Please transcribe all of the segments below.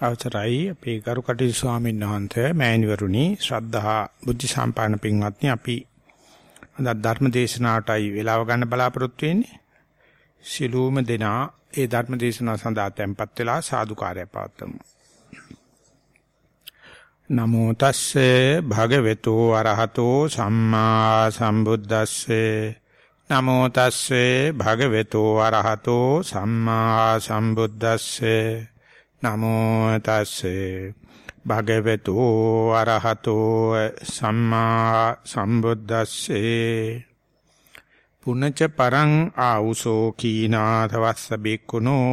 අවසරයි. අපේ ගරු කටයුතු ස්වාමීන් වහන්සේ මෑණිවරුනි ශ්‍රද්ධා බුද්ධ සම්පන්න පින්වත්නි අපි අද ධර්ම දේශනාවටයි වේලාව ගන්න බලාපොරොත්තු වෙන්නේ. සිළුම දෙනා ඒ ධර්ම දේශනාව සඳහා tempත් වෙලා සාදුකාරය පවත්වමු. නමෝ තස්සේ භගවතු අරහතෝ සම්මා සම්බුද්දස්සේ. නමෝ තස්සේ භගවතු අරහතෝ සම්මා සම්බුද්දස්සේ. නමෝ තස්සේ භගවතු අරහතෝ සම්මා සම්බුද්දස්සේ පුනච පරං ආ우සෝ කීනාතවස්ස බික්කුණෝ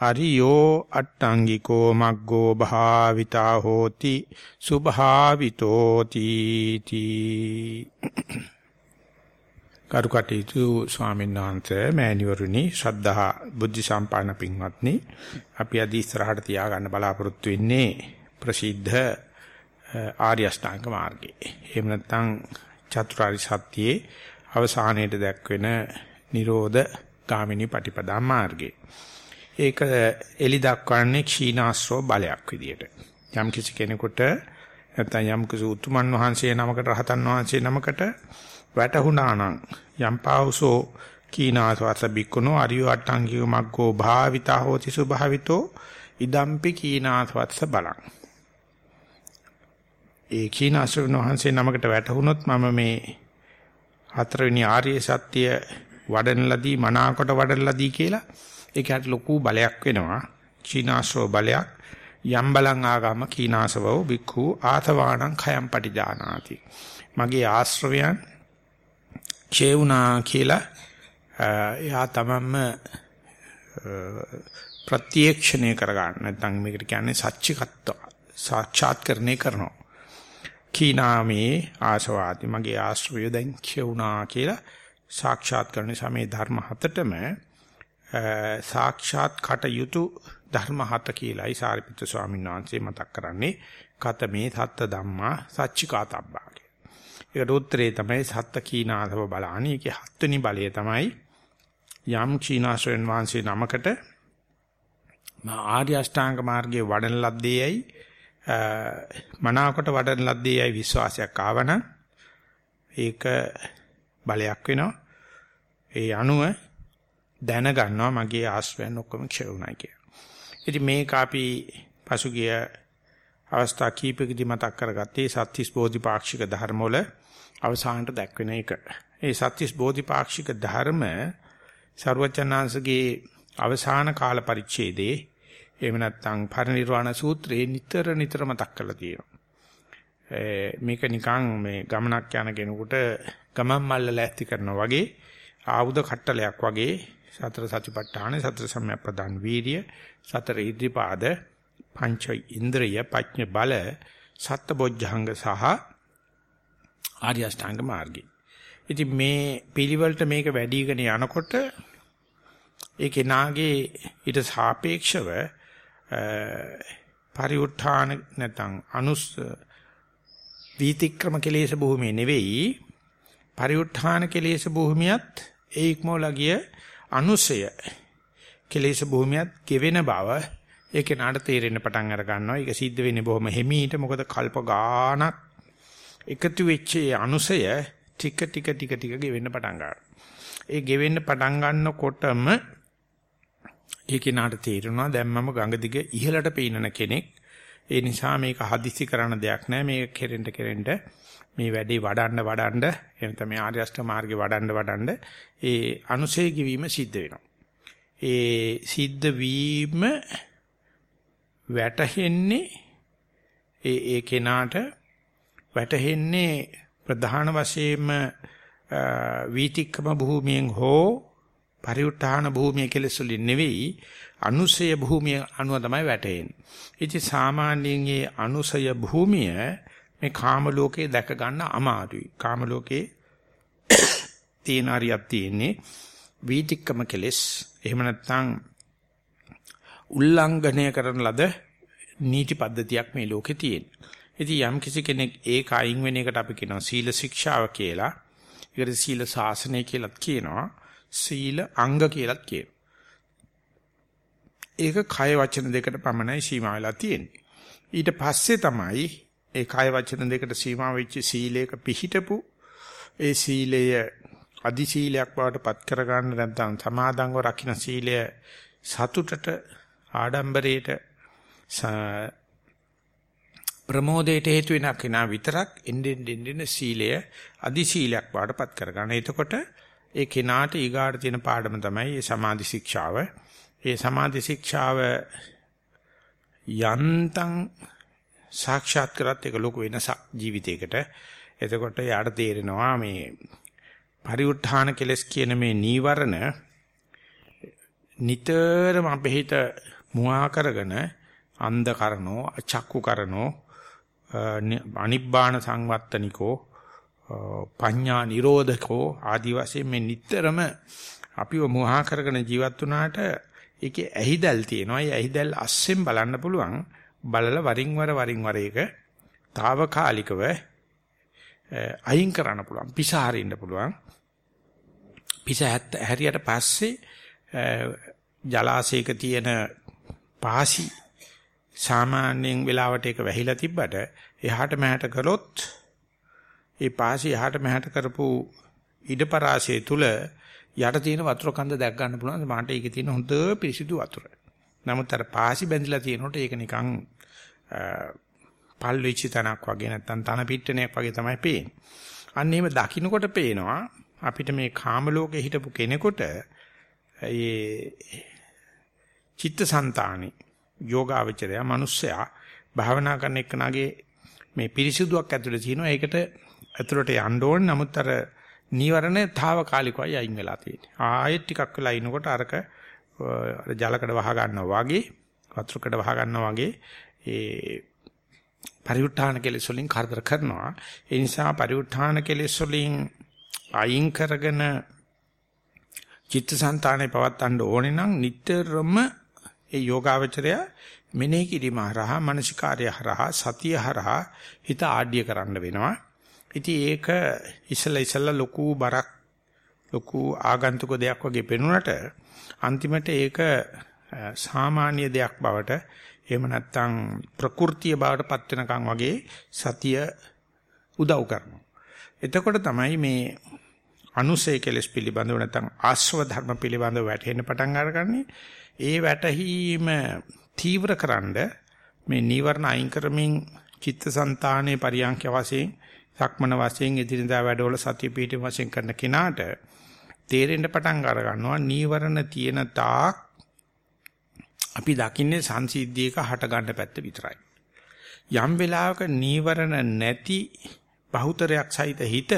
අරියෝ අට්ටංගිකෝ මග්ගෝ භාවිතා හෝති සුභාවිතෝ තීති කරුකටීතු ස්වාමීන් වහන්සේ මෑණිවරුනි ශ්‍රද්ධා බුද්ධ සම්පන්න පින්වත්නි අපි අද ඉස්සරහට තියාගන්න බලාපොරොත්තු වෙන්නේ ප්‍රසිද්ධ ආර්ය අෂ්ටාංග මාර්ගය. එහෙම නැත්නම් චතුරාර්ය සත්‍යයේ අවසානයේට දැක්වෙන Nirodha ගාමිනී පටිපදා මාර්ගය. ඒක එලි දක්වන්නේ ක්ෂීණාශ්‍රව බලයක් විදියට. යම් කිසි කෙනෙකුට නැත්නම් යම් කිසි උතුමන් වහන්සේ නමකට රහතන් වහන්සේ නමකට වැටහුණා නම් යම් පාවුසෝ කීනාසවස බික්කුණෝ අරියෝ අට්ටංගික මග්ගෝ භාවිතා හෝති සුභාවිතෝ ඉදම්පි කීනාසවස්ස බලං. ඒ කීනාසුන වහන්සේ නමකට වැටහුනොත් මම මේ හතරවෙනි ආර්ය සත්‍ය වඩන ලදී මනාකොට වඩන ලදී කියලා ඒකට ලොකු බලයක් වෙනවා. කීනාසෝ බලයක්. යම් බලං ආගම කීනාසවෝ බික්ඛු ආතවාණං khයම් පටිජානාති මගේ ආශ්‍රවයන් ඡේ වුණා කියලා එයා තමන්ම ප්‍රත්‍යක්ෂණය කරගන්න. නැත්නම් මේකට කියන්නේ සච්චිකත්ව සාක්ෂාත්කරණය කරනවා. කීනාමේ ආසවාති මගේ ආශ්‍රය දැන් කියුණා කියලා සාක්ෂාත් කරන සමේ ධර්ම හතටම සාක්ෂාත් කටයුතු ධර්ම හත කියලායි සාරිපුත්‍ර ස්වාමීන් වහන්සේ මතක් කරන්නේ. කතමේ සත්ත ධම්මා සච්චිකාතබ්බා. ඒකට උත්තරේ තමයි සත්ත කීනාසව බලාන. ඒකේ හත්වෙනි බලය තමයි යම් කීනාසයෙන් වහන්සේ නමකට මා ආර්ය අෂ්ටාංග මාර්ගයේ වඩන ලද්දේයි මනාවකට වඩන ලද්දේයි විශ්වාසයක් ආවන ඒක බලයක් වෙනවා. ඒ අනුව දැනගන්නවා මගේ ආශ්‍රයන් ඔක්කොම ක්ෂය වුණා කියලා. ඉතින් මේක අපි පසුගිය අවස්ථා කීපකදී මතක් කරගත්තේ සත්‍තිස් බෝධිපාක්ෂික ධර්මවල අවසානට දැක්වෙන එක. ඒ සත්‍තිස් බෝධිපාක්ෂික ධර්ම ਸਰවචනාංශගේ අවසාන කාල පරිච්ඡේදයේ එහෙම නැත්නම් පරිනිර්වාණ සූත්‍රයේ නිතර නිතර මතක් කරලා තියෙනවා. මේක නිකන් මේ ගමනක් යන කෙනෙකුට ගමන් මල්ල ලෑස්ති කරනවා වගේ ආයුධ කට්ටලයක් වගේ සතර සතිපට්ඨාන සතර සම්‍යක් ප්‍රදාන් වීර්ය සතර ඉද්ධිපාද පංච ඉන්ද්‍රිය පඥ බල සත්බොජ්ජංග සහ ආර්ය අෂ්ටාංග මාර්ගය. ඉතින් මේ පිළිවෙලට මේක වැඩිගෙන යනකොට ඒ කෙනාගේ ඊට සාපේක්ෂව පරිඋත්ථාන නැත්නම් අනුස් වීතික්‍රම කෙලෙස් භූමිය නෙවෙයි පරිඋත්ථාන කෙලෙස් භූමියත් ඒ ඉක්මවලා ගිය අනුසය කෙලෙස් භූමියත් ගෙවෙන බව ඒක නාට තේරෙන්න පටන් අර ගන්නවා. ඒක සිද්ධ වෙන්නේ බොහොම හිමීට මොකද කල්ප ගානක් එකතු වෙච්ච අනුසය ටික ටික ටික ටික ගෙවෙන්න පටන් ගන්නවා. ඒ ගෙවෙන්න පටන් ගන්නකොටම ඒ කෙනාට තේරෙනවා දැන් මම ගඟ දිග ඉහළට පීනන කෙනෙක්. ඒ නිසා මේක හදිසි කරන දෙයක් නෑ. මේක කෙරෙන්න කෙරෙන්න මේ වැඩේ වඩන්න වඩන්න එනත මේ ආර්ය අෂ්ට මාර්ගේ වඩන්න වඩන්න ඒ අනුසය කිවීම සිද්ධ වෙනවා. ඒ සිද්ධ වීම වැටහෙන්නේ ඒ ඒ කෙනාට වැටහෙන්නේ ප්‍රධාන වශයෙන්ම වීතික්කම භූමියෙන් හෝ පරිඋත්ථාන භූමිය කෙලෙස් වලින් නෙවෙයි අනුසය භූමිය අනුව තමයි වැටෙන්නේ. ඉතින් සාමාන්‍යයෙන් මේ අනුසය භූමිය මේ කාම ලෝකේ දැක ගන්න අමාරුයි. කාම ලෝකේ තියෙන හරියක් තියෙන්නේ වීතික්කම කෙලෙස්. එහෙම නැත්නම් උල්ලංඝනය කරන ලද නීති පද්ධතියක් මේ ලෝකේ තියෙනවා. ඉතින් යම් කිසි කෙනෙක් ඒක අයින් වෙන එකට අපි කියනවා සීල ශික්ෂාව කියලා. ඒකට සීල ශාසනය කියලාත් කියනවා. සීල අංග කියලාත් කියනවා. ඒක කය වචන දෙකට පමණයි සීමා වෙලා තියෙන්නේ. ඊට පස්සේ තමයි ඒ කය වචන දෙකට සීමා වෙච්ච සීලයක පිහිටපු ඒ සීලය අදි සීලයක් බවට පත් කරගන්න නැත්නම් සමාදන්ව රකින්න සීලය සතුටට ආඩම්බරයට ප්‍රමෝදයට හේතු වෙන කෙනා විතරක් එන්නෙන් එන්නෙන් සීලය අදි සීලයක් බවට පත් කරගන්න. එතකොට ඒ කෙනාට ඊගාට තියෙන පාඩම තමයි මේ සමාධි ශික්ෂාව. ඒ සමාධි ශික්ෂාව යන්තම් සාක්ෂාත් කරත් ඒක ලොකු වෙනසක් ජීවිතයකට. එතකොට යාට තේරෙනවා මේ පරිඋත් ทาน කෙලස් කියන මේ නීවරණ නිතරම අපේ හිත මුවා කරගෙන අන්ධ කරනෝ අචක්කු කරනෝ අනිබ්බාන සංවත්තනිකෝ පඤ්ඤා නිරෝධකෝ ආදි වශයෙන් මේ නිතරම අපිව මුවා කරගෙන ජීවත් වුණාට ඒකේ ඇහිදල් තියෙනවා. ඒ ඇහිදල් අස්සෙන් බලන්න පුළුවන්. බලලා වරින් වර වරින් වර ඒක తాවකාලිකව අයින් කරන්න පුළුවන්. පිසාරින්න පුළුවන්. පිස හැරියට පස්සේ ජලාශයක තියෙන පාසි සාමාන්‍යයෙන් වෙලාවට ඒක වැහිලා තිබ්බට එහාට මෙහාට කළොත් ඒ පාසි එහාට මෙහාට කරපු ඉඩපරාසය තුල යට තියෙන වතුර කන්ද දැක් ගන්න පුළුවන් මාට ඒකේ තියෙන හොඳ පිරිසිදු වතුර. නමුත් අර පාසි බැඳිලා තියෙනකොට ඒක නිකන් පල් වෙච්ච තනක් වගේ නැත්තම් තන පිට්ටනයක් වගේ තමයි පේන්නේ. අන්න එහෙම දකින්නකොට පේනවා අපිට මේ කාම ලෝකේ හිටපු කෙනෙකුට ඒ චිත්තසංතානි යෝගාවචරය මිනිස්සයා භාවනා කරන එකනාගේ මේ පිරිසිදුවක් ඇතුලේ තියෙනවා. ඒකට ඇතුලට යන්න ඕන. නමුත් අර නීවරණ తాවකාලිකවයි අයින් වෙලා තියෙන්නේ. ආයෙත් ටිකක් වෙලා ඉනකොට අරක ජලකඩ වහ ගන්නවා වගේ වතුරකඩ වහ ගන්නවා වගේ ඒ පරිඋත්ථාන කෙලෙස් වලින් කරදර කරනවා. ඒ නිසා පරිඋත්ථාන කෙලෙස් වලින් අයින් කරගෙන චිත්තසංතානේ පවත්තන්න ඕනේ නම් නිතරම ඒ යෝගාවචරය මෙනෙහි කිරීම හරහා මානසිකාර්ය හරහා සතිය හරහා හිත ආඩ්‍ය කරන්න වෙනවා. ඉතින් ඒක ඉස්සලා ඉස්සලා ලොකු බරක් ලොකු ආගන්තුක දෙයක් වගේ පෙනුනට අන්තිමට ඒක සාමාන්‍ය දෙයක් බවට එහෙම නැත්නම් ප්‍රകൃතිය බවට පත් වෙනකන් වගේ සතිය උදව් කරනවා. එතකොට තමයි මේ අනුසය කෙලස් පිළිබඳව නැත්නම් ආශ්‍රව ධර්ම පිළිබඳව වැටහෙන්න පටන් අරගන්නේ. ඒ වැටහීම තීව්‍රකරනද මේ නීවරණ අයින් කරමින් චිත්තසංතානයේ පරියන්ක වශයෙන් සක්මන වශයෙන් එදිනදා වැඩවල සතිය පිහිටීම වශයෙන් කරන කෙනාට තේරෙන්න පටන් අර ගන්නවා නීවරණ තියෙන තාක් අපි දකින්නේ සංසිද්ධියක හට ගන්න පැත්ත විතරයි. යම් වෙලාවක නීවරණ නැති බහුතරයක් සහිත හිත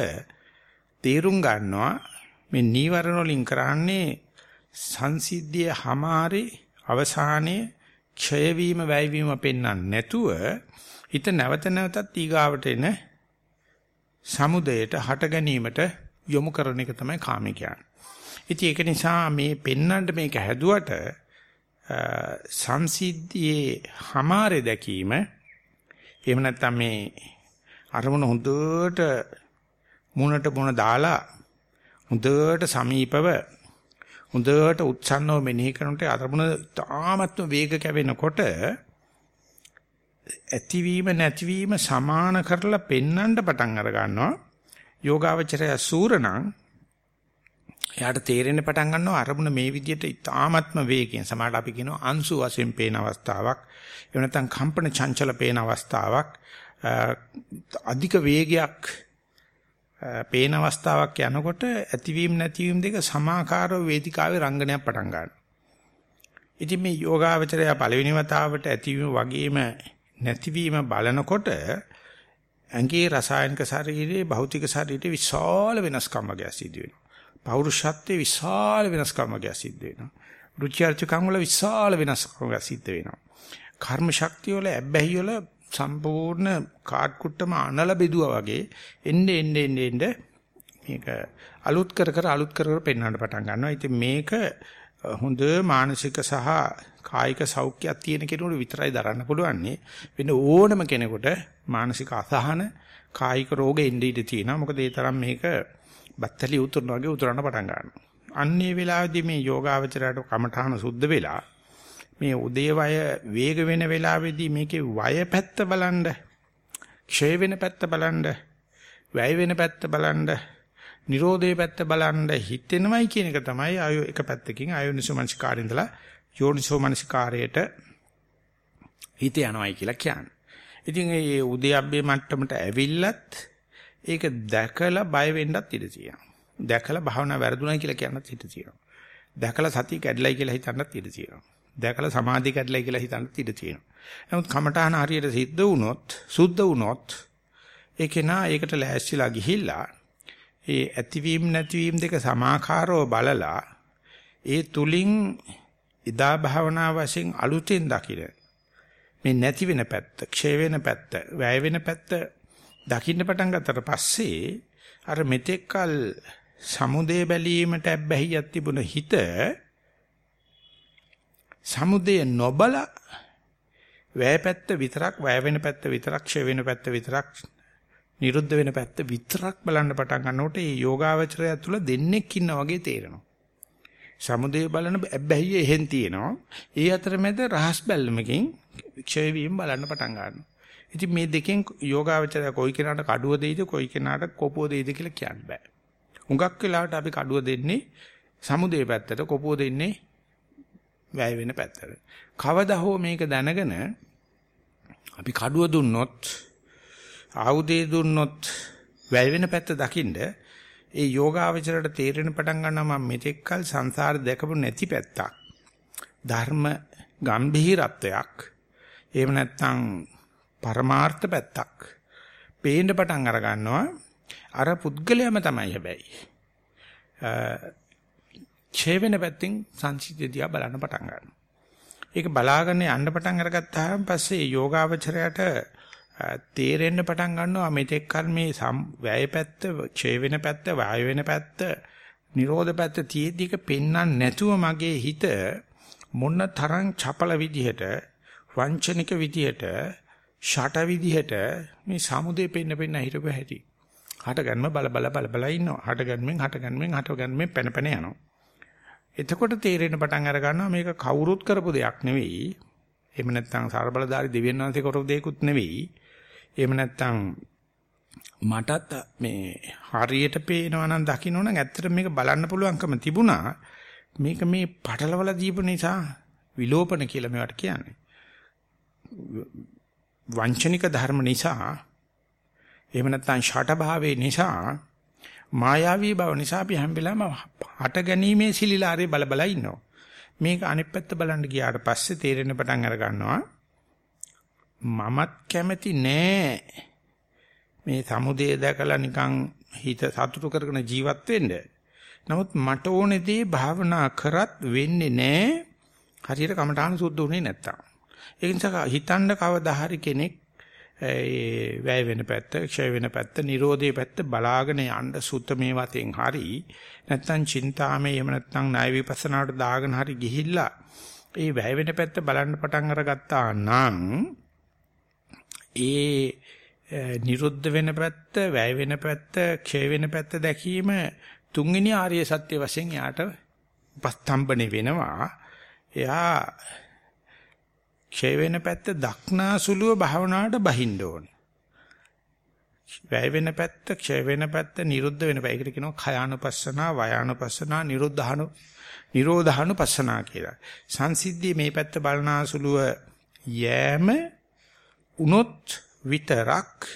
තේරුම් ගන්නවා මේ නීවරණ වලින් කරන්නේ සංසිද්ධියේ හැමාරේ අවසානයේ ක්ෂය වීම වැය වීම පෙන්වන්න නැතුව හිත නැවත නැවතත් ඊගාවට එන සමුදයට හට ගැනීමට යොමු කරන එක තමයි කාමී කියන්නේ. ඉතින් ඒක නිසා මේ පෙන්වන්න මේක හැදුවට සංසිද්ධියේ හැමාරේ දැකීම එහෙම නැත්නම් මේ අරමුණ හොඳට මුණට මුණ දාලා හොඳට සමීපව හොඳට උත්සන්නව මෙනෙහි කරනකොට අරමුණ තාමත්ම වේග කැවෙනකොට ඇතිවීම නැතිවීම සමාන කරලා පෙන්වන්න පටන් අර ගන්නවා. යෝගාවචරය සූරණං එයාට තේරෙන්න පටන් ගන්නවා අරමුණ මේ විදිහට ඉතාමත්ම වේගයෙන් සමහරට අපි කියනවා අංශු වශයෙන් පේන අවස්ථාවක් එහෙම නැත්නම් කම්පන චංචල පේන අවස්ථාවක් අධික වේගයක් පේන අවස්ථාවක් යනකොට ඇතිවීම නැතිවීම දෙක සමාකාරව වේදිකාවේ රංගනයක් පටන් ගන්නවා. ඉතින් මේ යෝගාවචරය පළවෙනි වතාවට ඇතිවීම වගේම නැතිවීම බලනකොට ඇඟේ රසායනික ශරීරයේ භෞතික ශරීරයේ විශාල වෙනස්කම් වගේ සිද්ධ වෙනවා. පෞරුෂත්වයේ විශාල වෙනස්කම් වගේ සිද්ධ වෙනවා. රුචි අරුචිකම් වල විශාල වෙනස්කම් වගේ සිද්ධ වෙනවා. කර්ම ශක්තිය වල ඇබ්බැහි වල සම්පූර්ණ කාඩ් කුට්ටම අනල බෙදුවා වගේ එන්නේ එන්නේ එන්නේ මේක අලුත් කර කර අලුත් කර කර පෙන්වන්න පටන් ගන්නවා. ඉතින් මේක හොඳ මානසික සහ කායික සෞඛ්‍යයක් තියෙන කෙනෙකුට විතරයි දරන්න පුළුවන්. වෙන ඕනම කෙනෙකුට මානසික අසහන කායික රෝග එන්නේ ඉඳී තියෙනවා. මොකද ඒ තරම් මේක බත්තලි උතුරන වගේ උතුරන්න පටන් ගන්නවා. අන්නේ වෙලාවේදී මේ යෝගාවචරයට කමඨාන සුද්ධ වෙලා මේ උදේවය වේග වෙන වෙලාවේදී මේකේ වය පැත්ත බලන්න ක්ෂය වෙන පැත්ත බලන්න වැය වෙන පැත්ත බලන්න නිරෝධයේ පැත්ත බලන්න හිතෙනවයි කියන එක තමයි ආයෝ එක පැත්තකින් ආයෝනිසෝ මනසිකාරයෙන්දලා යෝනිසෝ මනසිකාරයට හිත යනවයි කියලා කියන්නේ. ඉතින් මේ උද්‍යප්පේ මට්ටමට ඇවිල්ලත් ඒක දැකලා බය වෙන්නත් ඉඩ තියෙනවා. දැකලා භාවනා වැරදුණයි කියලා කියන්නත් ඉඩ තියෙනවා. දැකලා සතිය කැඩලයි කියලා හිතන්නත් ඉඩ තියෙනවා. දැකලා සමාධිය කැඩලයි කියලා හිතන්නත් ඉඩ තියෙනවා. නමුත් කමඨාන හරියට සිද්ධ වුණොත්, සුද්ධ වුණොත් ඒකේ නා ඒකට ලෑස්තිලා ගිහිල්ලා ඒ ඇතිවීම නැතිවීම දෙක සමාකාරව බලලා ඒ තුලින් ඉදා භාවනා වශයෙන් අලුතෙන් දකින්න මේ නැති වෙන පැත්ත, ක්ෂය වෙන පැත්ත, වැය වෙන පැත්ත දකින්න පටන් ගත්තට පස්සේ අර මෙතෙක්කල් සමුදේ බැලීමට ඇබ්බැහියක් තිබුණ හිත සමුදේ නොබල වැය පැත්ත විතරක් වැය වෙන පැත්ත විතරක් ක්ෂය වෙන පැත්ත විතරක් නිරුද්ධ වෙන පැත්ත විතරක් බලන්න පටන් ගන්නකොට මේ යෝගාවචරය තුළ දෙන්නෙක් ඉන්නා වගේ තේරෙනවා. සමුදේ බලන ඇබ්බැහිය එහෙන් තියෙනවා. ඒ අතරමැද රහස් බැල්මකින් ක්ෂය වීම බලන්න පටන් ගන්නවා. ඉතින් මේ දෙකෙන් යෝගාවචරය කොයි කෙනාට කඩුව දෙයිද කොයි කෙනාට කොපුව දෙයිද කියලා කියන්න බෑ. හුඟක් වෙලාවට අපි කඩුව දෙන්නේ සමුදේ පැත්තට කොපුව දෙන්නේ වැය වෙන පැත්තට. කවදා හෝ මේක දැනගෙන අපි කඩුව දුන්නොත් ආයුධය දුන්නොත් වැය වෙන පැත්ත දකින්න ඒ යෝගාවචරයට තේරෙන පටන් ගන්නවා මම මෙතෙක්කල් සංසාර දැකපු නැති පැත්තක්. ධර්ම ගම්භීරත්වයක්. එහෙම නැත්නම් පරමාර්ථ පැත්තක්. පේන්න පටන් අර ගන්නවා. අර පුද්ගලයාම තමයි හැබැයි. ඡේ වෙන පැත්තෙන් සංසිද්ධිය බලන්න පටන් ගන්නවා. ඒක බලාගෙන යන්න පටන් අරගත්තාම පස්සේ යෝගාවචරයට තේරෙන්න පටන් ගන්නවා මෙතෙක් කල මේ වැය පැත්ත, ඡේ වෙන පැත්ත, වාය වෙන පැත්ත, නිරෝධ පැත්ත තියෙද්දික පෙන්වන්න නැතුව මගේ හිත මොන තරම් චපල විදිහට, වංචනික විදිහට, ෂට විදිහට මේ සමුදේ පෙන්න පෙන්න හිටපු හැටි. හට ගන්න බල බල බල බල ඉන්නවා. හට ගන්නමින් හට ගන්නමින් හට ගන්නමින් පැන පැන යනවා. එතකොට තේරෙන පටන් අර ගන්නවා මේක කවුරුත් කරපු දෙයක් නෙවෙයි. එහෙම නැත්නම් සර්බලදාරි දෙවියන් වහන්සේ කරපු දෙයක්ුත් නෙවෙයි. එහෙම නැත්නම් මටත් මේ හරියට පේනවා නම් දකින්න නම් ඇත්තට මේක බලන්න පුළුවන්කම තිබුණා. මේක මේ පටලවල දීපු නිසා විලෝපන කියලා මේවට කියන්නේ. වංචනික ධර්ම නිසා එහෙම නැත්නම් ෂට භාවයේ නිසා මායාවී බව නිසා අපි හැම වෙලාවෙම හට ගැනීමේ සිලිලාරේ බල බල ඉන්නවා. මේක අනිත් පැත්ත බලන්න ගියාට පස්සේ තේරෙන පටන් අර ගන්නවා. මමත් කැමති නෑ මේ සමුදේ දැකලා නිකන් හිත සතුටු කරගෙන ජීවත් වෙන්න. නමුත් මට ඕනේ දේ භාවනා කරත් වෙන්නේ නෑ හරියට කමඨාන සුද්ධ උනේ නැත්තම්. ඒ නිසා හිතන්න කවදා හරි කෙනෙක් ඒ වැය වෙන පැත්ත, ක්ෂය වෙන පැත්ත, Nirodhe පැත්ත බලාගෙන යන්න සුත්ත මේ වතෙන් හරි නැත්නම් චින්තාමේ එහෙම නැත්නම් ණය විපස්සනාවට දාගෙන හරි ගිහිල්ලා ඒ වැය වෙන පැත්ත බලන්න පටන් අරගත්තා නම් ඒ නිරුද්ධ වෙන පැත්ත, වැය වෙන පැත්ත, ක්ෂය වෙන පැත්ත දැකීම තුන්වෙනි ආර්ය සත්‍ය වශයෙන් යාට උපස්තම්බනේ වෙනවා. එයා ක්ෂය වෙන පැත්ත දක්නාසුලුව භාවනාවට බහින්න ඕනේ. වැය වෙන පැත්ත, ක්ෂය වෙන පැත්ත, නිරුද්ධ වෙන පැත්ත. ඒකට කියනවා khයානුපස්සනා, වයානුපස්සනා, නිරුද්ධහනු, නිරෝධහනුපස්සනා කියලා. සංසිද්ධියේ මේ පැත්ත බලනාසුලුව යෑම උනොත් විතරක්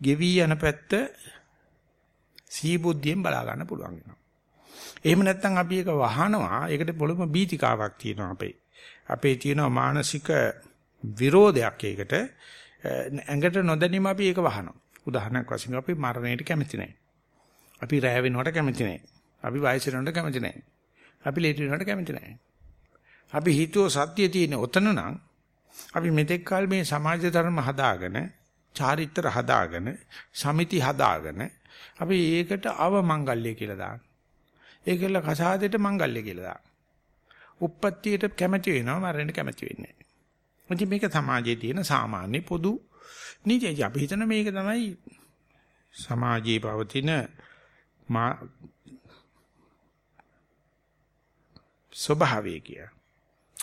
ගෙවි යන පැත්ත සීබුද්ධියෙන් බලා ගන්න පුළුවන් වෙනවා. එහෙම නැත්නම් අපි ඒක වහනවා. ඒකට පොළොම බීතිකාවක් තියෙනවා අපේ. අපේ තියෙනවා මානසික විරෝධයක් ඒකට ඇඟට නොදැනීම අපි ඒක වහනවා. උදාහරණයක් වශයෙන් අපි මරණයට කැමති නැහැ. අපි රැ වෙනවට කැමති නැහැ. අපි වයස වෙනවට කැමති නැහැ. අපි ලේට් වෙනවට කැමති නැහැ. අපි හිතුව සත්‍ය තියෙන ඔතන නම් අපි මෙතෙක් කල මේ සමාජ ධර්ම හදාගෙන, චාරිත්‍ර හදාගෙන, සමිති හදාගෙන අපි ඒකට අවමංගල්‍ය කියලා දාන. ඒකල කසාදෙට මංගල්‍ය කියලා දාන. උප්පත්තියට කැමති වෙනවා මරණයට කැමති වෙන්නේ නැහැ. මේක සමාජයේ තියෙන සාමාන්‍ය පොදු නීතිය. අපි හිතන මේක තමයි සමාජයේ පවතින ස්වභාවය කිය.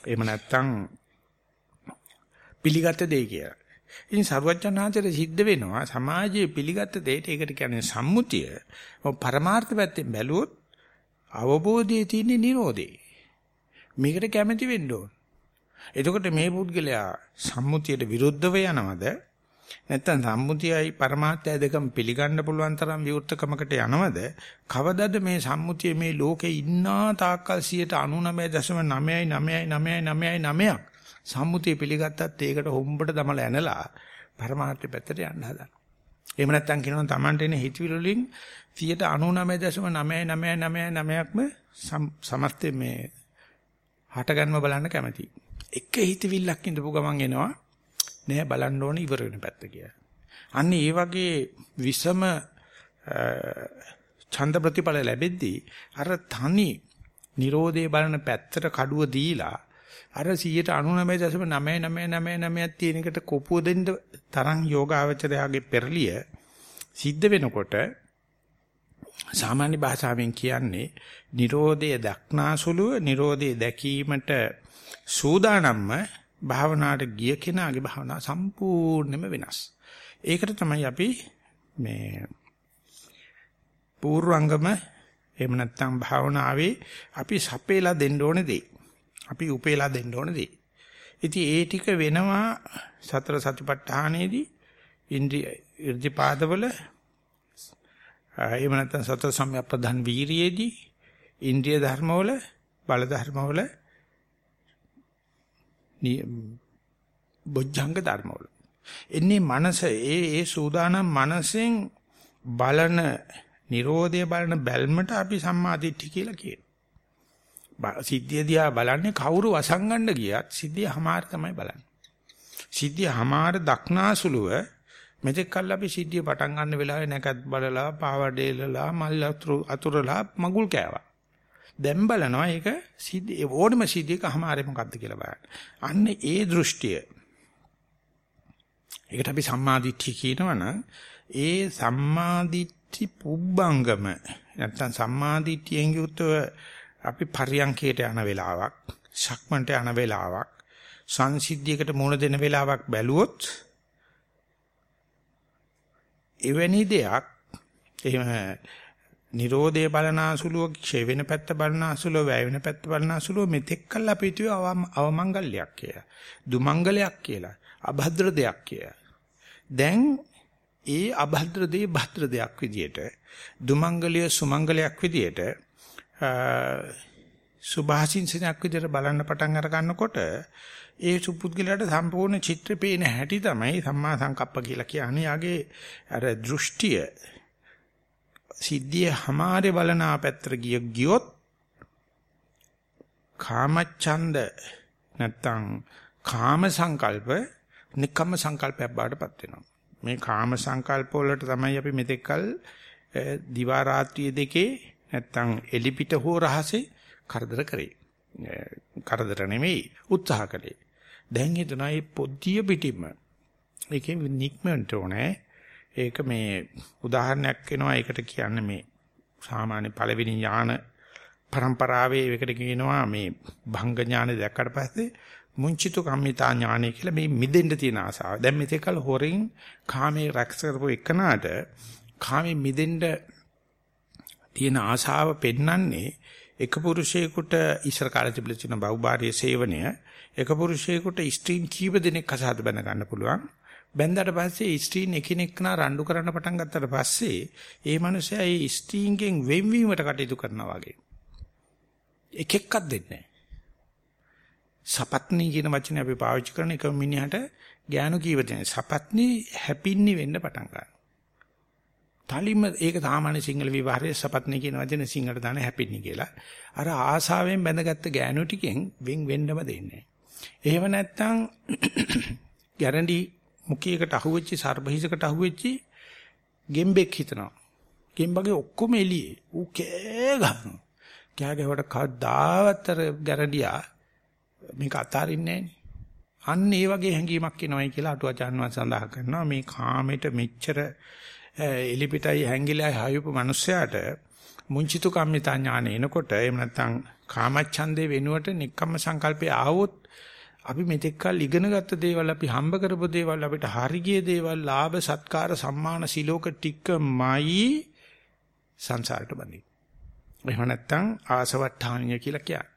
එහෙම නැත්නම් පිළිගත් දෙය කියලා. ඉතින් සරුවචනාංශයට සිද්ධ වෙනවා සමාජයේ පිළිගත් දෙයට ඒකට කියන්නේ සම්මුතිය. මොකද පරමාර්ථ පැත්තෙන් බැලුවොත් අවබෝධයේ තියෙන නිරෝධේ. මේකට කැමැති වෙන්න ඕන. එතකොට මේ පුද්ගලයා සම්මුතියට විරුද්ධව යනවද? නැත්නම් සම්මුතියයි පරමාර්ථය දෙකම පිළිගන්න පුළුවන් තරම් විවෘතකමකට යනවද? කවදද මේ සම්මුතිය මේ ලෝකේ ඉන්නා තාක්කල් 99.9999999ක් සම්මුතිය පිළිගත්තත් ඒකට හොම්බට දමලා ඇනලා පරමාර්ථය පැත්තට යන්න හදනවා. එහෙම නැත්නම් කියනවා Tamanට එන හිතවිලි වලින් 99.99999ක්ම සමස්ත මේ හටගන්ම බලන්න කැමතියි. එක හිතවිල්ලක් ඉඳපු ගමන් එනවා නෑ බලන්න ඕනේ ඉවර වෙන පැත්ත කියලා. අන්න ඒ වගේ විසම ඡන්ද ප්‍රතිඵල ලැබෙද්දී අර තනි Nirodhe බලන පැත්තට කඩුව දීලා අර 99.99999ක් තියෙන එකට කොපුව දෙන්න තරම් යෝගාවචරයාගේ පෙරලිය සිද්ධ වෙනකොට සාමාන්‍ය භාෂාවෙන් කියන්නේ Nirodhe දක්නාසුලුව Nirodhe දැකීමට සූදානම්ම භාවනාවට ගිය කෙනාගේ භාවනාව සම්පූර්ණයෙන්ම වෙනස්. ඒකට තමයි අපි මේ පූර්වංගම එහෙම නැත්නම් භාවනාවේ අපි සපේලා දෙන්න ඕනේ දෙයි. අපි උපේලා දෙන්න ඕන දේ. ඉතින් ඒ ටික වෙනවා සතර සතිපට්ඨානයේදී ඉන්ද්‍රිය irdipaadවල එහෙම නැත්නම් සතර සම්‍යක්ප්‍රධාන වීරියේදී ඉන්ද්‍රිය ධර්මවල බල ධර්මවල බොජ්ජංග ධර්මවල එන්නේ මනස ඒ ඒ සූදානම් මනසෙන් බලන Nirodha බලන බැල්මට අපි සම්මාදිට්ඨි කියලා කියනවා සිද්ධිය දිහා බලන්නේ කවුරු වසංගන්න ගියත් සිද්ධිය හමාර තමයි බලන්නේ. සිද්ධිය හමාර දක්නාසුලුව මෙතෙක් කල් අපි සිද්ධිය පටන් ගන්න වෙලාවේ නැකත් බලලා පාවඩේලලා මල් අතුරලා මගුල් කෑවා. දැන් බලනවා ඒක සිද්ධි ඕනම සිද්ධියක හමාරේ මොකද්ද කියලා බලන්න. අන්න ඒ දෘෂ්ටිය. ඒකට අපි සම්මාදිට්ඨිය කියනවනම් ඒ සම්මාදිට්ඨි පුබ්බංගම නැත්තම් සම්මාදිට්ඨියෙන් යුක්තව අපි පරියන්කයට යන වෙලාවක්, ශක්මන්ට යන වෙලාවක්, සංසිද්ධියකට මුහුණ දෙන වෙලාවක් බැලුවොත් එවැනි දෙයක් එහෙම Nirodhe බලනාසුලුව ක්ෂය වෙන පැත්ත බලනාසුලුව වැය වෙන පැත්ත බලනාසුලුව මෙතෙක් කල් අපි හිතුවේ අවමංගල්‍යයක් කියලා. දුමංගලයක් කියලා. අභද්‍ර දෙයක් කියලා. දැන් ඒ අභද්‍ර දේ භද්‍ර දෙයක් විදියට දුමංගලිය සුමංගලයක් විදියට සුභාසින්සනක් විදිහට බලන්න පටන් අර ගන්නකොට ඒ සුපුද්ගලයාට සම්පූර්ණ චිත්‍රය පේන හැටි තමයි සම්මා සංකප්ප කියලා කියන්නේ. යාගේ අර දෘෂ්ටිය සිද්ධිය හැමාරේ බලන ආපැත්තට ගිය ගියොත් කාමච්ඡන්ද නැත්තම් කාම සංකල්ප නිකම්ම සංකල්පයක් බාටපත් වෙනවා. මේ කාම සංකල්ප වලට තමයි අපි මෙතෙක්කල් දිවා රාත්‍රිය දෙකේ නැත්තම් එලිපිට හෝ රහසේ කරදර කරේ. කරදර නෙමෙයි උත්සාහ කළේ. දැන් හිතනවා මේ පොඩ්ඩිය පිටින්ම ඒකෙන් නික්මෙන්ට ඕනේ. ඒක මේ උදාහරණයක් වෙනවා ඒකට කියන්නේ මේ සාමාන්‍ය පළවෙනි ඥාන પરම්පරාවේ ඒකට කියනවා මේ භංග ඥාන දැක්කට පස්සේ මුංචිතු කම්මිතා ඥානය කියලා මේ මිදෙන්න තියෙන ආසාව. දැන් මෙතකල් හොරින් කාමේ රැක්ස කරපු එකනට කාමේ මිදෙන්න තියෙන ආශාව පෙන්වන්නේ එක පුරුෂයෙකුට ඉස්සර කාලේ තිබිලා තියෙන බහුභාර්ය සේවනය එක පුරුෂයෙකුට ස්ත්‍රීන් කීප දෙනෙක් අසහද බඳ ගන්න පුළුවන්. බැන්දාට පස්සේ ස්ත්‍රීන් එකිනෙකනා රණ්ඩු කරන්න පටන් ගත්තට පස්සේ ඒ මනුස්සයා ඒ ස්ත්‍රීන්ගෙන් වෙන්වීමට කටයුතු කරනවා වගේ. එක එකක් දෙන්නේ සපත්නි කියන වචනේ අපි පාවිච්චි කරන එක මිනිහට ඥාන කීව දෙන සපත්නි හැපින්නි වෙන්න පටන් ගන්නවා. තලිම ඒක සාමාන්‍ය සිංහල විවාහයේ සපත්නේ කියන වචනේ සිංහලට දාන හැපින්නේ කියලා. අර ආසාවෙන් බැඳගත්ත ගෑනු ටිකෙන් වෙන් වෙන්නම දෙන්නේ එහෙම නැත්නම් ගැරන්ටි මුඛයකට අහුවෙච්ච සර්බහිසකට අහුවෙච්ච ගෙම්බෙක් හිතනවා. ගෙම්බගේ ඔක්කොම එළියේ. ඌ කෑ ගන්නවා. කෑ ගැහුවට කවදාවත් අර ගැරන්ඩියා මේක අතාරින්නේ අන්න ඒ වගේ හැඟීමක් එනවයි කියලා අටුවාචාන් වහන්සේ සඳහන් කරනවා මේ කාමයට මෙච්චර එලිපිටයි හැංගිලා හයුපු මිනිස්සයාට මුංචිතු කම්මිතා ඥාන එනකොට එහෙම නැත්නම් කාමච්ඡන්දේ වෙනුවට නික්කම්ම සංකල්පය ආවොත් අපි මෙතෙක් කල් ඉගෙන ගත්ත දේවල් අපි හම්බ කරපු දේවල් අපිට හරි ගිය දේවල් ලාභ සත්කාර සම්මාන සිලෝක ටිකමයි සංසාරට බඳින්නේ. එහෙම නැත්නම් ආසවට්ටානිය කියලා කියන්නේ.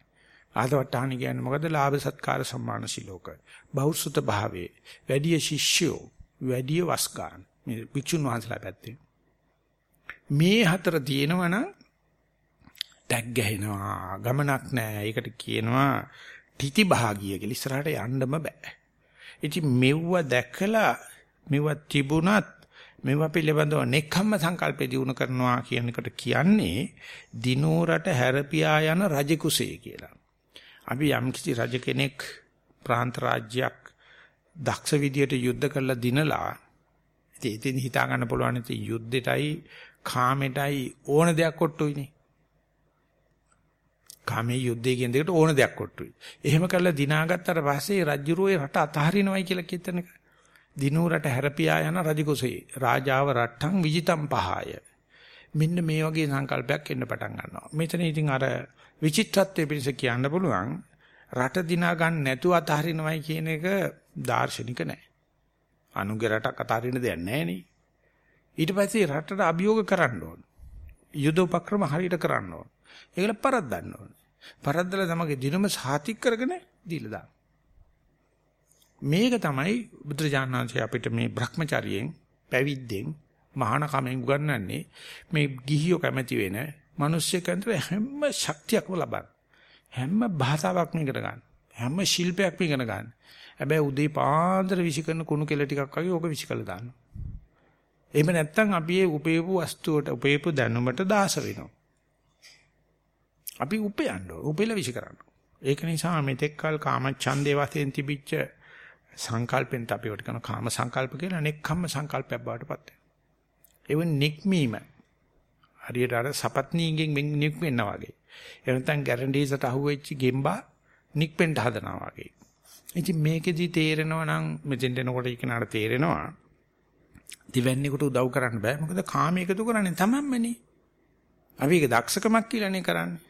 ආසවට්ටානිය කියන්නේ මොකද? ලාභ සත්කාර සම්මාන සිලෝක. බෞසුත භාවයේ වැඩි ශිෂ්‍යෝ වැඩි වස්කාන් මේ වික්ෂුන් වහන්සේලා පැත්තේ. මේ හතර තියෙනවනම් ටැග් ගහනවා ගමනක් නැහැ. ඒකට කියනවා තිති භාගිය කියලා ඉස්සරහට යන්නම බෑ. ඉතින් මෙව්ව දැකලා මෙව්ව තිබුණත් මෙව්ව පිළිබඳව නෙක්ඛම්ම සංකල්පය දිනු කරනවා කියන එකට කියන්නේ දිනෝරට හැරපියා යන රජ කුසේ කියලා. අපි යම් කිසි රජ කෙනෙක් ප්‍රාන්ත රාජ්‍යයක් දක්ෂ විදියට යුද්ධ කරලා දිනලා ඉතින් ඉතින් හිතා ගන්න පුළුවන් ඉතින් යුද්ධෙටයි කාමෙටයි ඕන දෙයක් කොට්ටුයිනේ. කාමයේ යුද්ධය කියන දෙකට ඕන දෙයක් කොට්ටුයි. එහෙම කරලා දිනාගත්තට පස්සේ රජුරෝේ රට අතහරිනවයි කියලා කියතනක. දිනු රට හැරපියා යන රජකුසේ රාජාව රට්ටම් විජිතම් පහය. මෙන්න මේ වගේ සංකල්පයක් එන්න පටන් ගන්නවා. මෙතන ඉතින් අර විචිත්‍රත්වයේ පිණිස කියන්න පුළුවන් රට දිනා ගන්න නැතුව අතහරිනවයි කියන එක දාර්ශනික නෑ. අනුගේ රටක් අතහරින්න දෙයක් නෑ නේ. ඊට පස්සේ රටට අභියෝග කරන්න ඕන. යුද උපක්‍රම හරියට කරන්න ඕන. ඒකල පරද්දන්න ඕන. පරද්දලා තමගේ දිනම සාතික් කරගෙන දීලා දාන්න. මේක තමයි බුදුරජාණන්සේ අපිට මේ Brahmacharyen පැවිද්දෙන් මහාන කමෙන් උගන්වන්නේ මේ ගිහියෝ කැමති වෙන මිනිස්සුකන්තර හැම ශක්තියක්ම ලබන හැම භාෂාවක්ම ඉගෙන ගන්න. හැම ශිල්පයක්ම ඉගෙන ගන්න. හැබැයි උදේ පාන්දර විසිකරන කුණු කෙල ටිකක් වගේ ඕක විසිකලා දානවා එහෙම නැත්නම් අපි ඒ උපේපු වස්තුවට උපේපු දැනුමට දාස වෙනවා. අපි උපයන්න ඕන උපෙල විසිකරන්න ඒක නිසා මෙතෙක් කල කාමච්ඡන්දේ වශයෙන් තිබිච්ච සංකල්පෙන් අපි වට කරන කාම සංකල්ප කියලා නෙක්ඛම්ම සංකල්පයක් බවට පත් වෙනවා. ඒ නික්මීම හරියට අර සපත්නීගෙන් නික්මෙන්නා වගේ. එහෙම නැත්නම් ගැරන්ඩීසට අහුවෙච්ච ගෙම්බා නික්පෙන්න හදනවා වගේ. ඉතින් මේකෙදි තේරෙනවා නම් මෙතෙන් දෙනකොට ඉකනට තේරෙනවා. දිවැන්නේකට උදව් කරන්න බෑ. මොකද කාම එකතු කරන්නේ තමන්මනේ. අපි ඒක දක්ෂකමක් කියලානේ කරන්නේ.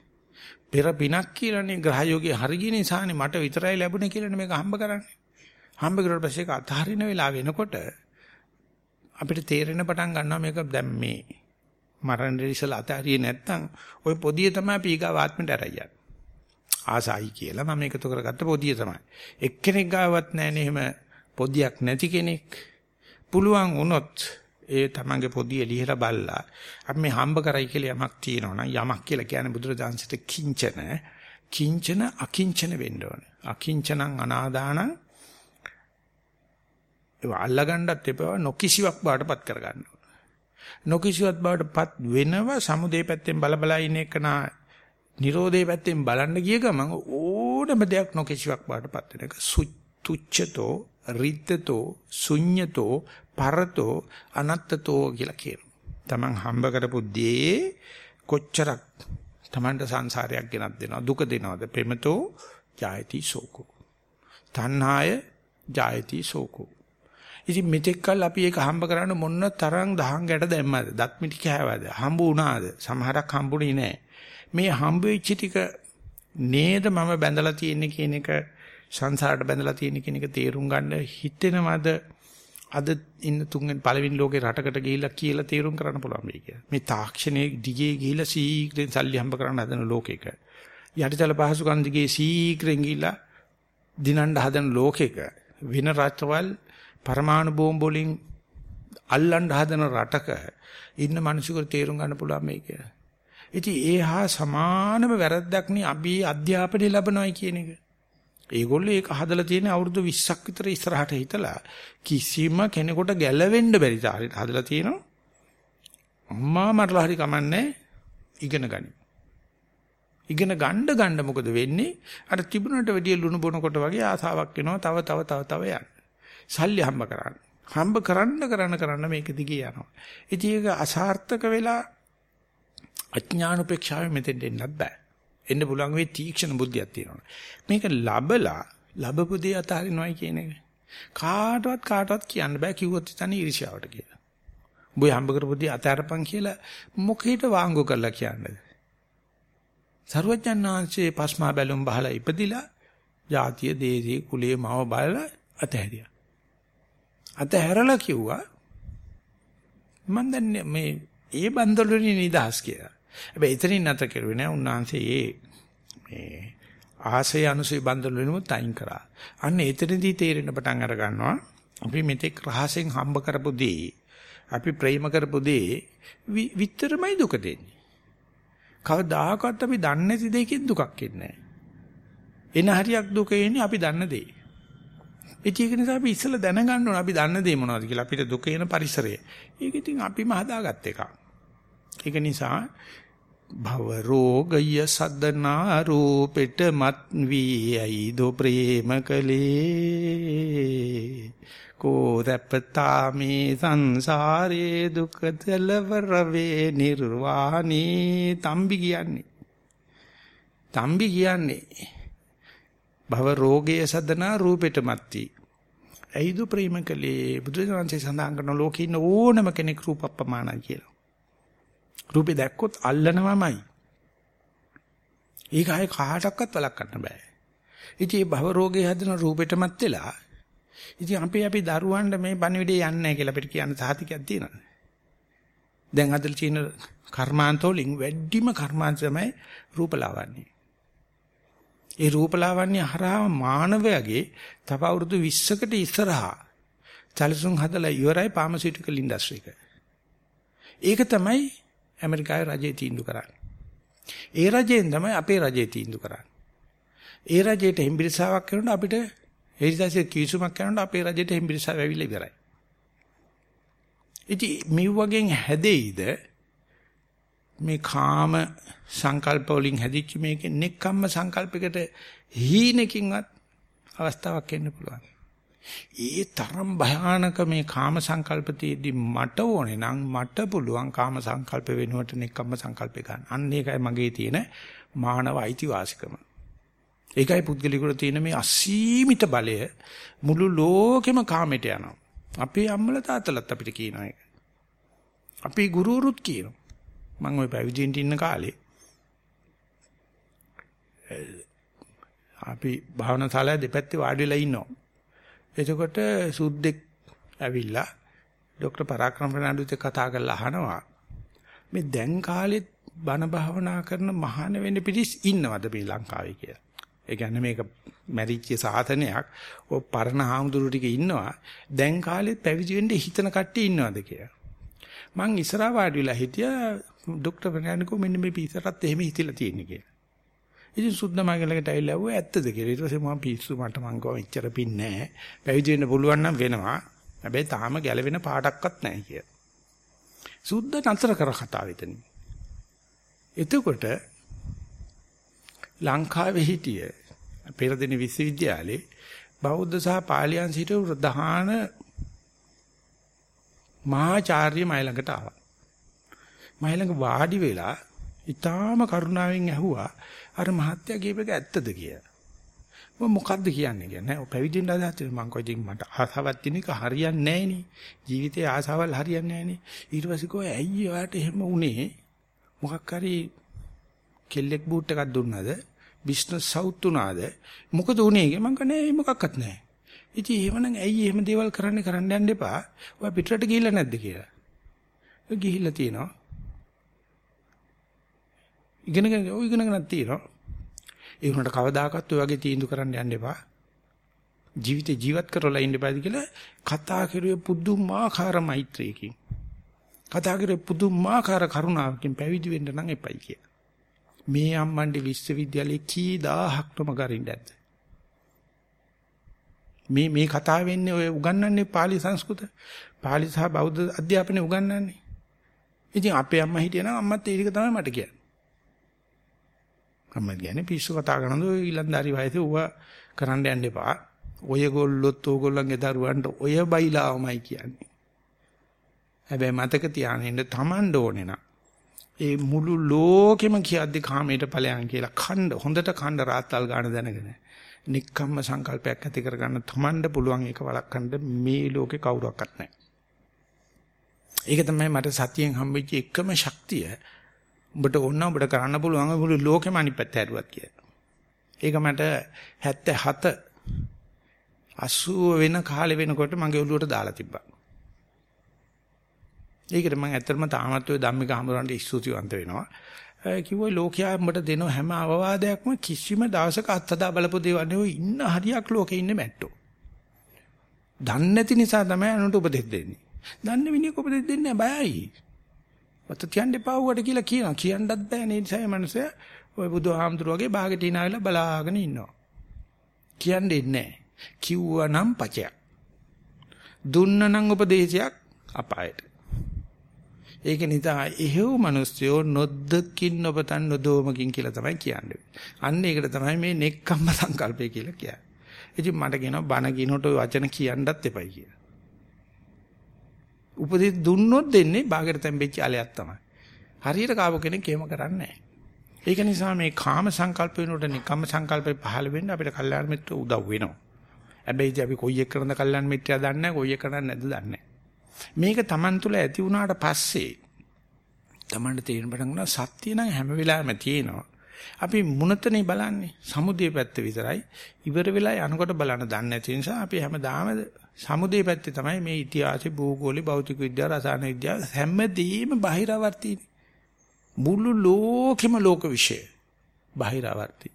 පෙර පිනක් කියලානේ ග්‍රහයෝගේ හරිය නිසානේ මට විතරයි ලැබුණේ කියලානේ මේක හම්බ කරන්නේ. හම්බ කරුවට පස්සේ ඒක අතහරින වෙලාව වෙනකොට අපිට තේරෙන පටන් ගන්නවා මේක දැන් මේ මරණ ඉස්සලා අතහරියේ නැත්නම් ওই පොදිය තමයි පීගාව ආත්මෙට ඇරයන්නේ. ආසයි කියලා මම එකතු කරගත්ත පොදිය තමයි. එක්කෙනෙක් ගාවත් නැහැනේ එහෙම පොදියක් නැති කෙනෙක්. පුළුවන් වුණොත් ඒ තමන්ගේ පොදිය ලියලා බලලා අපි මේ හම්බ කරයි කියලා යමක් තියෙනවනම් යමක් කියලා කියන්නේ බුදුරජාන්සිට කිංචන කිංචන අකිංචන වෙන්න ඕන. අකිංචනං අනාදානං ඒව අල්ලගන්නත් එපා නොකිසිවක් බාටපත් කරගන්න ඕන. නොකිසිවක් බාටපත් වෙනව සමුදේ පැත්තෙන් බල බල ඉන්න එක නා නිරෝධේ පැත්තෙන් බලන්න ගිය ගමන් ඕනම දෙයක් නොකිසිවක් බාටපත් වෙන එක තුච්ඡතෝ රිද්දතෝ ශුඤ්ඤතෝ පරතෝ අනත්තතෝ කියලා කියනවා. Taman හම්බ කරපු දේ කොච්චරක් Tamanට සංසාරයක් ගෙනත් දෙනවා දුක දෙනවද? ප්‍රේමතෝ ජායති සෝකෝ. තණ්හාය ජායති සෝකෝ. ඉතින් මෙතෙක් කල් අපි ඒක හම්බ කරන්න මොන තරම් දහං ගැට දැම්මද? දත් මිටි කෑවද? හම්බ වුණාද? සමහරක් හම්බුනේ නැහැ. මේ හම්බ වෙච්ච ටික නේද මම බැඳලා තියෙන්නේ කියන එක සංසාරට බැඳලා තියෙන කියන එක තේරුම් ගන්න හිතෙනවද? අද ඉන්න තුන්වෙනි පළවෙනි ලෝකේ රටකට ගිහිල්ලා කියලා තේරුම් කරන්න පුළුවන් මේ කියලා. මේ තාක්ෂණයේ දිගේ ගිහිල්ලා සීක්‍රෙන් සල්ලි හම්බ කරන්න හදන ලෝකෙක. යටිතල පහසුකම් දිගේ සීක්‍රෙන් ගිහිල්ලා දිනන්න හදන ලෝකෙක වෙන රටවල් පරමාණු බෝම්බ වලින් අල්ලන්න හදන රටක ඉන්න මිනිසුන්ට තේරුම් ගන්න පුළුවන් මේක. ඉතින් ඒ හා සමානම වැරද්දක් නේ අපි අධ්‍යාපනය ලැබනවායි කියන එක. ඒගොල්ලෝ ඒක හදලා තියෙන අවුරුදු 20ක් විතර ඉස්සරහට හිටලා කිසිම කෙනෙකුට ගැලවෙන්න බැරි තාලෙට හදලා තියෙනවා. අම්මා මරලා හරි කමන්නේ ඉගෙන ගනි. ඉගෙන ගන්න ගන්න මොකද වෙන්නේ? අර තිබුණට වැඩිය ලුණු බොනකොට වගේ ආසාවක් එනවා. තව තව තව තව යන්න. සල්ලි හම්බ කරන්න. හම්බ කරන්න කරන්න කරන්න මේක දිගේ යනවා. ඉතින් ඒක අසාර්ථක වෙලා අඥාන උපේක්ෂාවෙ මෙතෙන්ට එන්නත් බෑ. එන්න පුළුවන් වෙයි තීක්ෂණ බුද්ධියක් තියෙනවා. මේක ලබලා ලැබපු දේ අතහරිනවයි කියන එක. කාටවත් කාටවත් කියන්න බෑ කිව්වොත් ඉතින් ඊර්ෂ්‍යාවට කියලා. උඹ හම්බ කරපු දේ අතාරපන් කියලා මොකේට වාංගු කරලා කියන්නේ. සරුවඥාන්සේ පස්මා බැලුම් බහලා ඉපදිලා ජාතිය දේශී කුලයේ මව බලලා අතහැරියා. අතහැරලා කිව්වා මම දැන් මේ ඒ බන්දලුනේ නිදහස් කියලා. හැබැයි එතනින් නැත කෙරුවේ නෑ උන්වහන්සේ ඒ මේ ආසය අනුසය බන්දලුනේම තයින් කරා. අන්න එතනදී තේරෙන පටන් අර ගන්නවා අපි මෙතෙක් රහසෙන් හම්බ කරපු දේ අපි ප්‍රේම කරපු දේ විතරමයි දුක දෙන්නේ. කවදාකවත් අපි දන්නේ නැති දෙයකින් දුකක් එන්නේ එන හරියක් දුක එන්නේ අපි දන්න දේ. ඒක නිසා අපි ඉස්සෙල්ලා දැනගන්න ඕන අපි දන්න දේ මොනවද කියලා අපිට දුක එන පරිසරය. ඒක ඉතින් අපිම හදාගත්ත එකක්. ඒක නිසා භව රෝගය සද්දනා රූපෙට මත් වී ඇයිදෝ ප්‍රේම කලේ කෝ දැපතා මේ සංසාරේ දුක දෙලවර වේ නිර්වාණී? තම්බි කියන්නේ. තම්බි කියන්නේ භව රෝගයේ සදනා රූපෙට මත්ති ඇයිදු ප්‍රේම කලේ බුදුරජාණන්සේ සඳහන් කරන ලෝකේ ඉන්න ඕනම කෙනෙක් රූප අප්‍රමාණයි කියලා. රූපේ දැක්කොත් අල්ලනවමයි. ඒක ආයේ කාටවත් වළක්වන්න බෑ. ඉතින් මේ භව රෝගේ හැදෙන රූපෙටමත් වෙලා ඉතින් අපි අපි දරුවන්ට මේ බණවිඩේ යන්නේ නැහැ කියලා අපිට කියන්න සාතිකයක් තියෙනවා. දැන් අදල් චීන කර්මාන්ත වලින් වැඩිම කර්මාන්ත තමයි රූපලාවන්‍ය. ඒ රූපලාවන්‍ය හරහා මානවයාගේ තව අවුරුදු 20කට ඉස්සරහා චලසුන් හදලා ඉවරයි ෆාමසිටිකල් ඉන්ඩස්ට්‍රි එක. ඒක තමයි ඇමරිකාවේ රජය තීන්දුව කරන්නේ. ඒ රජයෙන් තමයි අපේ රජය තීන්දුව කරන්නේ. ඒ රජයට හිම්බිරිසාවක් කරනකොට අපිට එරිසාසිය කීසුමක් කරනකොට අපේ රජයට හිම්බිරිසාව ඇවිල්ලා ඉවරයි. ඉතින් මේ වගේ හැදෙයිද මේ කාම සංකල්ප වලින් හැදිච්ච මේකේ නෙක්කම්ම සංකල්පයකට හීනකින්වත් අවස්ථාවක් එන්න පුළුවන්. ඒ තරම් භයානක මේ කාම සංකල්පතියේදී මට ඕනේ නම් මට පුළුවන් කාම සංකල්ප වෙනුවට නෙක්කම්ම සංකල්පේ ගන්න. අන්න ඒකයි මගේ තියෙන මානව අයිතිවාසිකම. ඒකයි පුද්ගලිකුට තියෙන මේ අසීමිත බලය මුළු ලෝකෙම කාමයට යනවා. අපේ අම්මලා තාත්තලාත් අපිට කියනවා ඒක. අපේ ගුරුවරුත් කියනවා. මම ওই පැවිදිින් ඉන්න කාලේ අපි භාවනා ශාලාවේ දෙපැත්තේ වාඩි වෙලා ඉන්නවා. එතකොට සුද්දෙක් ඇවිල්ලා ડોક્ટર පරාක්‍රම ප්‍රනාන්දුත් කතා කරලා අහනවා මේ දැන් කාලෙත් බණ භාවනා කරන මහාන වෙන්න පිටිස් ඉන්නවද මේ ලංකාවේ කියලා. ඒ කියන්නේ මේක මැරිච්ච සාතනයක්. ඔය පරණ හාමුදුරු ටික ඉන්නවා. දැන් කාලෙත් පැවිදි වෙන්න හිතන කට්ටිය ඉන්නවද කියලා. මං ඉස්සරහා වාඩි වෙලා හිටියා ડોક્ટર ප්‍රනාන්දුකෝ මෙන්න මේ පිටරත් එහෙම හිතිලා තියෙන කියලා. ඉතින් සුද්ධමගලකට ඇවිල්ලා ඇහුවා ඇත්තද කියලා. ඊට පස්සේ මම පිස්සු මට මං ගාව එච්චර පින් නැහැ. පැවිදි වෙන්න පුළුවන් නම් වෙනවා. හැබැයි තාම ගැලවෙන පාටක්වත් නැහැ කියලා. සුද්ධ නතර කර කතාව එතනින්. එතකොට ලංකාවේ හිටිය පෙරදින විශ්වවිද්‍යාලේ බෞද්ධ සහ පාලියන් සිට ප්‍රධාන මහාචාර්ය මයිලඟට ආවා. මයිලඟ වාඩි වෙලා ඊටාම කරුණාවෙන් ඇහුවා අර මහත්තයා කියපේක ඇත්තද කියලා. මම මොකද්ද කියන්නේ කියන්නේ ඔය පැවිදිින් අදහස් මම කොයි ඉතින් මට ආසාවක් තියෙන එක හරියන්නේ නැහනේ. ජීවිතේ ආසාවල් හරියන්නේ නැහනේ. ඊට පස්සේ කොහේ ඇයි ඔයාට එහෙම උනේ? මොකක් හරි කෙල්ලෙක් බූට් එකක් දුන්නාද? Business south උනාද? මොකද උනේ කියලා මං කනේ මොකක්වත් නැහැ. ඉතින් එහෙමනම් ඇයි එහෙම දේවල් කරන්න කරන්න යන්න එපා. ඔයා පිටරට ගිහිල්ලා නැද්ද කියලා. ගිහිල්ලා තියෙනවා. ඉගෙනගෙන ඔය ඉගෙනගෙනක් තියෙනවා. ඒ වුණාට කවදාකවත් ඔය වගේ තීන්දුව කරන්න යන්න එපා. ජීවිතේ ජීවත් කරලා ඉන්න බෑද කියලා කතා කරුවේ පුදුමාකාර මෛත්‍රියකින්. කතා කරේ පුදුමාකාර කරුණාවකින් පැවිදි වෙන්න නම් එපයි කිය. මේ අම්මන්ඩි විශ්වවිද්‍යාලේ කී දහහක්ම ගරින්න ඇද්ද? මේ මේ කතාව වෙන්නේ ඔය උගන්වන්නේ pāli සංස්කෘත pāli සහ බෞද්ධ අධ්‍යාපනය උගන්වන්නේ. ඉතින් අපේ අම්මා හිටියනම් අම්මත් ඒ ටික තමයි මට කියන්නේ. අම්මා කියන්නේ පිස්සු කතා කරනද ඔය ඊලන්දාරි වයසේ ඌව කරන්න යන්න එපා. ඔයගොල්ලොත් ඕගොල්ලන්ගේ දරුවන්ට ඔය බයිලාවමයි කියන්නේ. හැබැයි මතක තියාගන්න තමන්ඩ ඕනේ නා. ඒ මුළු ලෝකෙම කියද්දි කාමයට ඵලයන් කියලා ඛණ්ඩ හොඳට ඛණ්ඩ රාත්තල් ගන්න දැනගෙන. නික්කම්ම සංකල්පයක් ඇති කරගන්න තමන්ඩ පුළුවන් ඒක වළක්වන්න මේ ලෝකේ කවුරක්වත් නැහැ. ඒක තමයි මට සතියෙන් හම්බෙච්ච එකම ශක්තිය. ඔබට ඕන ඔබට කරන්න පුළුවන් මුළු ලෝකෙම අනිත් පැත්ත හැරුවත් කියලා. ඒක මට 77 80 වෙන කාලෙ වෙනකොට මගේ ඔළුවට දාලා තිබ්බා. ඒකට මම ඇත්තටම තාමත් ඔය ධම්මික හමුරන්ට ස්තුතිවන්ත වෙනවා. කිව්වොයි ලෝකයා උඹට දෙන හැම අවවාදයක්ම කිසිම දවසක අත්දා බලපු දේවල් නෙවෙයි ඉන්න හරියක් ලෝකේ ඉන්නේ මැට්ටෝ. දන්නේ නැති නිසා තමයි අනුන්ට උපදෙස් දෙන්නේ. දන්නේ මිනිහෙක් උපදෙස් දෙන්නේ බයයි. වත තියන්න එපා උකට කියලා කියනවා. කියන්නත් බෑ ඒ නිසා මේ මනුස්සයා ওই බුදුහාමුදුරුවගේ භාගෙට ඉනාවිලා බලාගෙන ඉන්නවා. කියන්නේ නැහැ. කිව්වනම් පචයක්. දුන්නනම් උපදේශයක් අපායට. ඒක නිසා එහෙව් මිනිස්සුયો නොද්දකින් ඔබතන් නොදෝමකින් කියලා තමයි කියන්නේ. අන්න ඒකට තමයි මේ නෙක්ඛම්ම සංකල්පය කියලා කියන්නේ. ඉතින් මට කියනවා බණ කියනකොට ওই වචන කියන්නත් එපයි කියලා. උපදෙස් දුන්නොත් දෙන්නේ බාගෙට තැම්බෙච්ච අලයක් තමයි. හරියට කාපු කෙනෙක් එහෙම කරන්නේ නැහැ. ඒක නිසා මේ කාම සංකල්ප වෙනකොට නිකම්ම සංකල්පේ පහළ වෙන්න අපිට කල්යාණ මිත්‍ර උදව් වෙනවා. හැබැයි ඉතින් අපි කොයි එක කරනද කල්යාණ මිත්‍යා දන්නේ නැහැ කොයි එක කරන්නේ නැද්ද දන්නේ නැහැ. මේක Taman තුල ඇති වුණාට පස්සේ Tamanට තේරෙන පටන් ගන්නවා සත්‍ය නම් හැම වෙලාවෙම තියෙනවා. අපි මුණතනේ බලන්නේ සමුදේ පැත්ත විතරයි. ඉවර වෙලා යනකොට බලන්න දන්නේ නැති නිසා අපි හැමදාම සමුදේ පැත්තේ තමයි මේ ඉතිහාසෙ භූගෝලෙ භෞතික විද්‍යාව රසායන විද්‍යාව හැමදේම බාහිරවර්තී. මුළු ලෝකෙම ලෝක විශ්ය බාහිරවර්තී.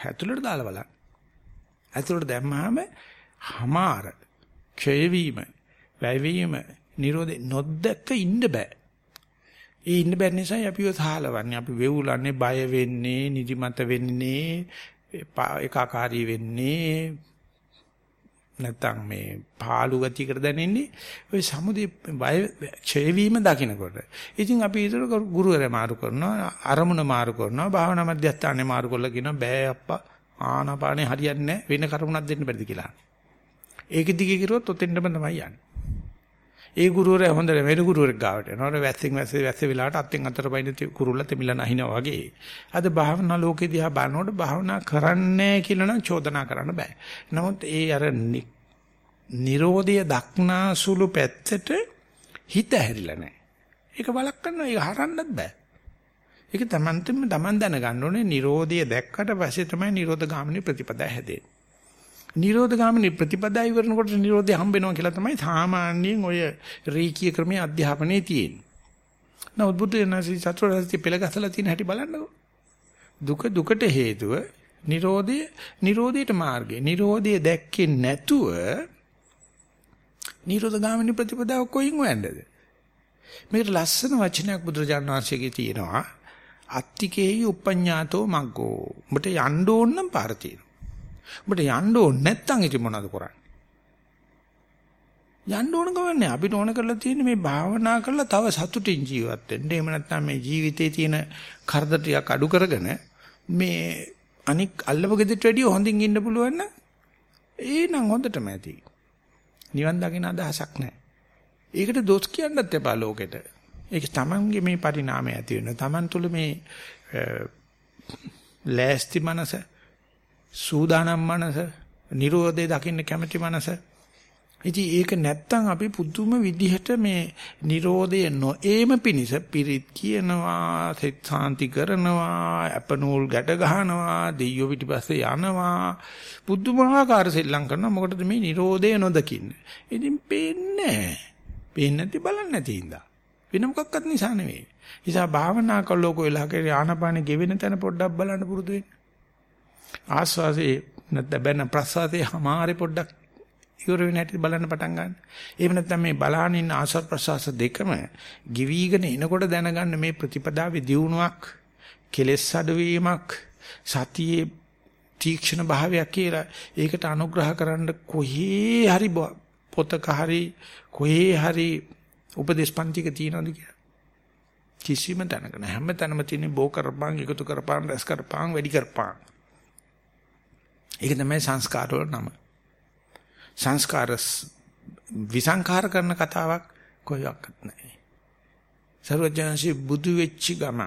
ඇතුළට දාලා බලන්න. ඇතුළට දැම්මහම හමාර ක්ෂය වීම, වැය වීම, නිරෝධේ නොදැක්ක ඉන්න බෑ. ඒ ඉන්න බැරි නිසා අපි ඔය සහලවන්නේ. අපි වෙවුලන්නේ, බය වෙන්නේ, නිදිමත වෙන්නේ, ඒකාකාරී වෙන්නේ, නැත්තම් මේ පාළු ගතියකට දැනෙන්නේ ওই සමුදේ බය ඡය වීම දකින්නකොට. ඉතින් අපි ඊතර ගුරුවරයා මාරු කරනවා, අරමුණ මාරු කරනවා, භාවනා මධ්‍යස්ථානේ මාරු කරලා කියනවා බෑ අප්පා ආනාපානේ හරියන්නේ නැහැ වෙන කරුණක් දෙන්න බැරිද කියලා. ඒක දිගේ කිරුවොත් ඔතෙන්ටම තමයි යන්නේ. ඒ ගුරුවරයා හොඳට වෙන ගුරුවරෙක් ගාවට යනවා. වැස්සෙන් වැස්සේ වැස්සේ වෙලාවට අත්ෙන් අතට බයින කුරුල්ල තෙමිලා නැහිනා වගේ. අද භාවනා ලෝකේ දිහා බලනකොට භාවනා කරන්නේ කියලා නම් චෝදනා කරන්න බෑ. නමුත් ඒ අර නිරෝධය දක්නාසුළු පැත්තට හිත හැරිලා නැහැ. ඒක බලක් කරනවා. ඒක හරන්නත් බෑ. ඒක තමන්ටම තමන් දැනගන්න ඕනේ නිරෝධය දැක්කට පස්සේ තමයි නිරෝධ ගාමිනී ප්‍රතිපදා හැදෙන්නේ. නිරෝධ ගාමිනී ප්‍රතිපදා ඉවරනකොට නිරෝධය හම්බ වෙනවා කියලා තමයි සාමාන්‍යයෙන් ඔය රීකී ක්‍රමයේ අධ්‍යාපනයේ තියෙන්නේ. නමුත් බුදු දනසි සතරසති පෙළගසලා තියෙන හැටි බලන්නකෝ. දුක දුකට හේතුව නිරෝධය නිරෝධයට මාර්ගය. නිරෝධය දැක්කේ නැතුව නිරෝධ ගාමිනී ප්‍රතිපදාව කොයින් හොයන්නද? මේකට ලස්සන වචනයක් බුදුරජාණන් වහන්සේගේ තියෙනවා. අත්තිකේයි උපඤ්ඤාතෝ මග්ගෝ. උඹට යන්න ඕන නම් පාර තියෙනවා. උඹට යන්න ඕන නැත්තම් ඉතින් මොනවද කරන්නේ? යන්න ඕන ගමන්නේ අපිට ඕන කරලා තියෙන්නේ මේ භාවනා කරලා තව සතුටින් ජීවත් වෙන්න. එහෙම නැත්නම් මේ ජීවිතේ තියෙන කරදර ටිකක් අඩු කරගෙන මේ අනික් අල්ලපු ගෙදරට වැඩිය හොඳින් ඉන්න පුළුවන් නම් ඒ නම් හොඳටම ඇති. නිවන් දකින්න අදහසක් නැහැ. ඒකට දොස් කියන්නත් එපා ලෝකෙට. ඒක තමන්ගේ මේ පරිණාමය ඇති වෙන. තමන් තුළ මේ ලෑස්ති මනස සූදානම් මනස, Nirodhe දකින්න කැමැති මනස. ඉතින් ඒක නැත්තම් අපි පුදුම විදිහට මේ Nirodhe නොඑම පිනිස පිරිත් කියනවා, සෙත් සාන්ති කරනවා, අපනෝල් ගැට ගහනවා, දෙයියෝ පිටිපස්සේ යනවා. පුදුමාකාර සෙල්ලම් කරනවා. මොකටද මේ Nirodhe නොදකින්න. ඉතින් පේන්නේ නැහැ. පේන්නේ නැති බලන්නේ නැති ඉඳා. වෙන මොකක්වත් නිසා නෙවෙයි. නිසා භාවනා කළෝක වෙලා කරේ ආනපාන ගෙවෙන තැන පොඩ්ඩක් බලන්න පුරුදු වෙන්න. ආස්වාසේ නැත්නම් බැන ප්‍රසාදේ හමාරේ පොඩ්ඩක් ඉවර වෙන හැටි බලන්න පටන් ගන්න. එහෙම නැත්නම් මේ බලාන ඉන්න ආස්වාද ප්‍රසවාස දෙකම ගිවිගෙන එනකොට දැනගන්න මේ ප්‍රතිපදාවේ දියුණුවක් කෙලෙස් අඩුවීමක් සතියේ තීක්ෂණ භාවයක් කියලා ඒකට අනුග්‍රහ කරන්න කොහේ හරි පොතක හරි කොහේ හරි උපදේශපන්තික තියනවාද කියලා. කිසිම තැනක නැහැ හැම තැනම තියෙන බෝ කරපං එකතු කරපං රැස් කරපං වැඩි කරපං ඒක තමයි සංස්කාර වල නම. සංස්කාර විසංඛාර කරන කතාවක් කොහොක්වත් නැහැ. සර්වඥාන්සේ බුදු වෙච්ච ගම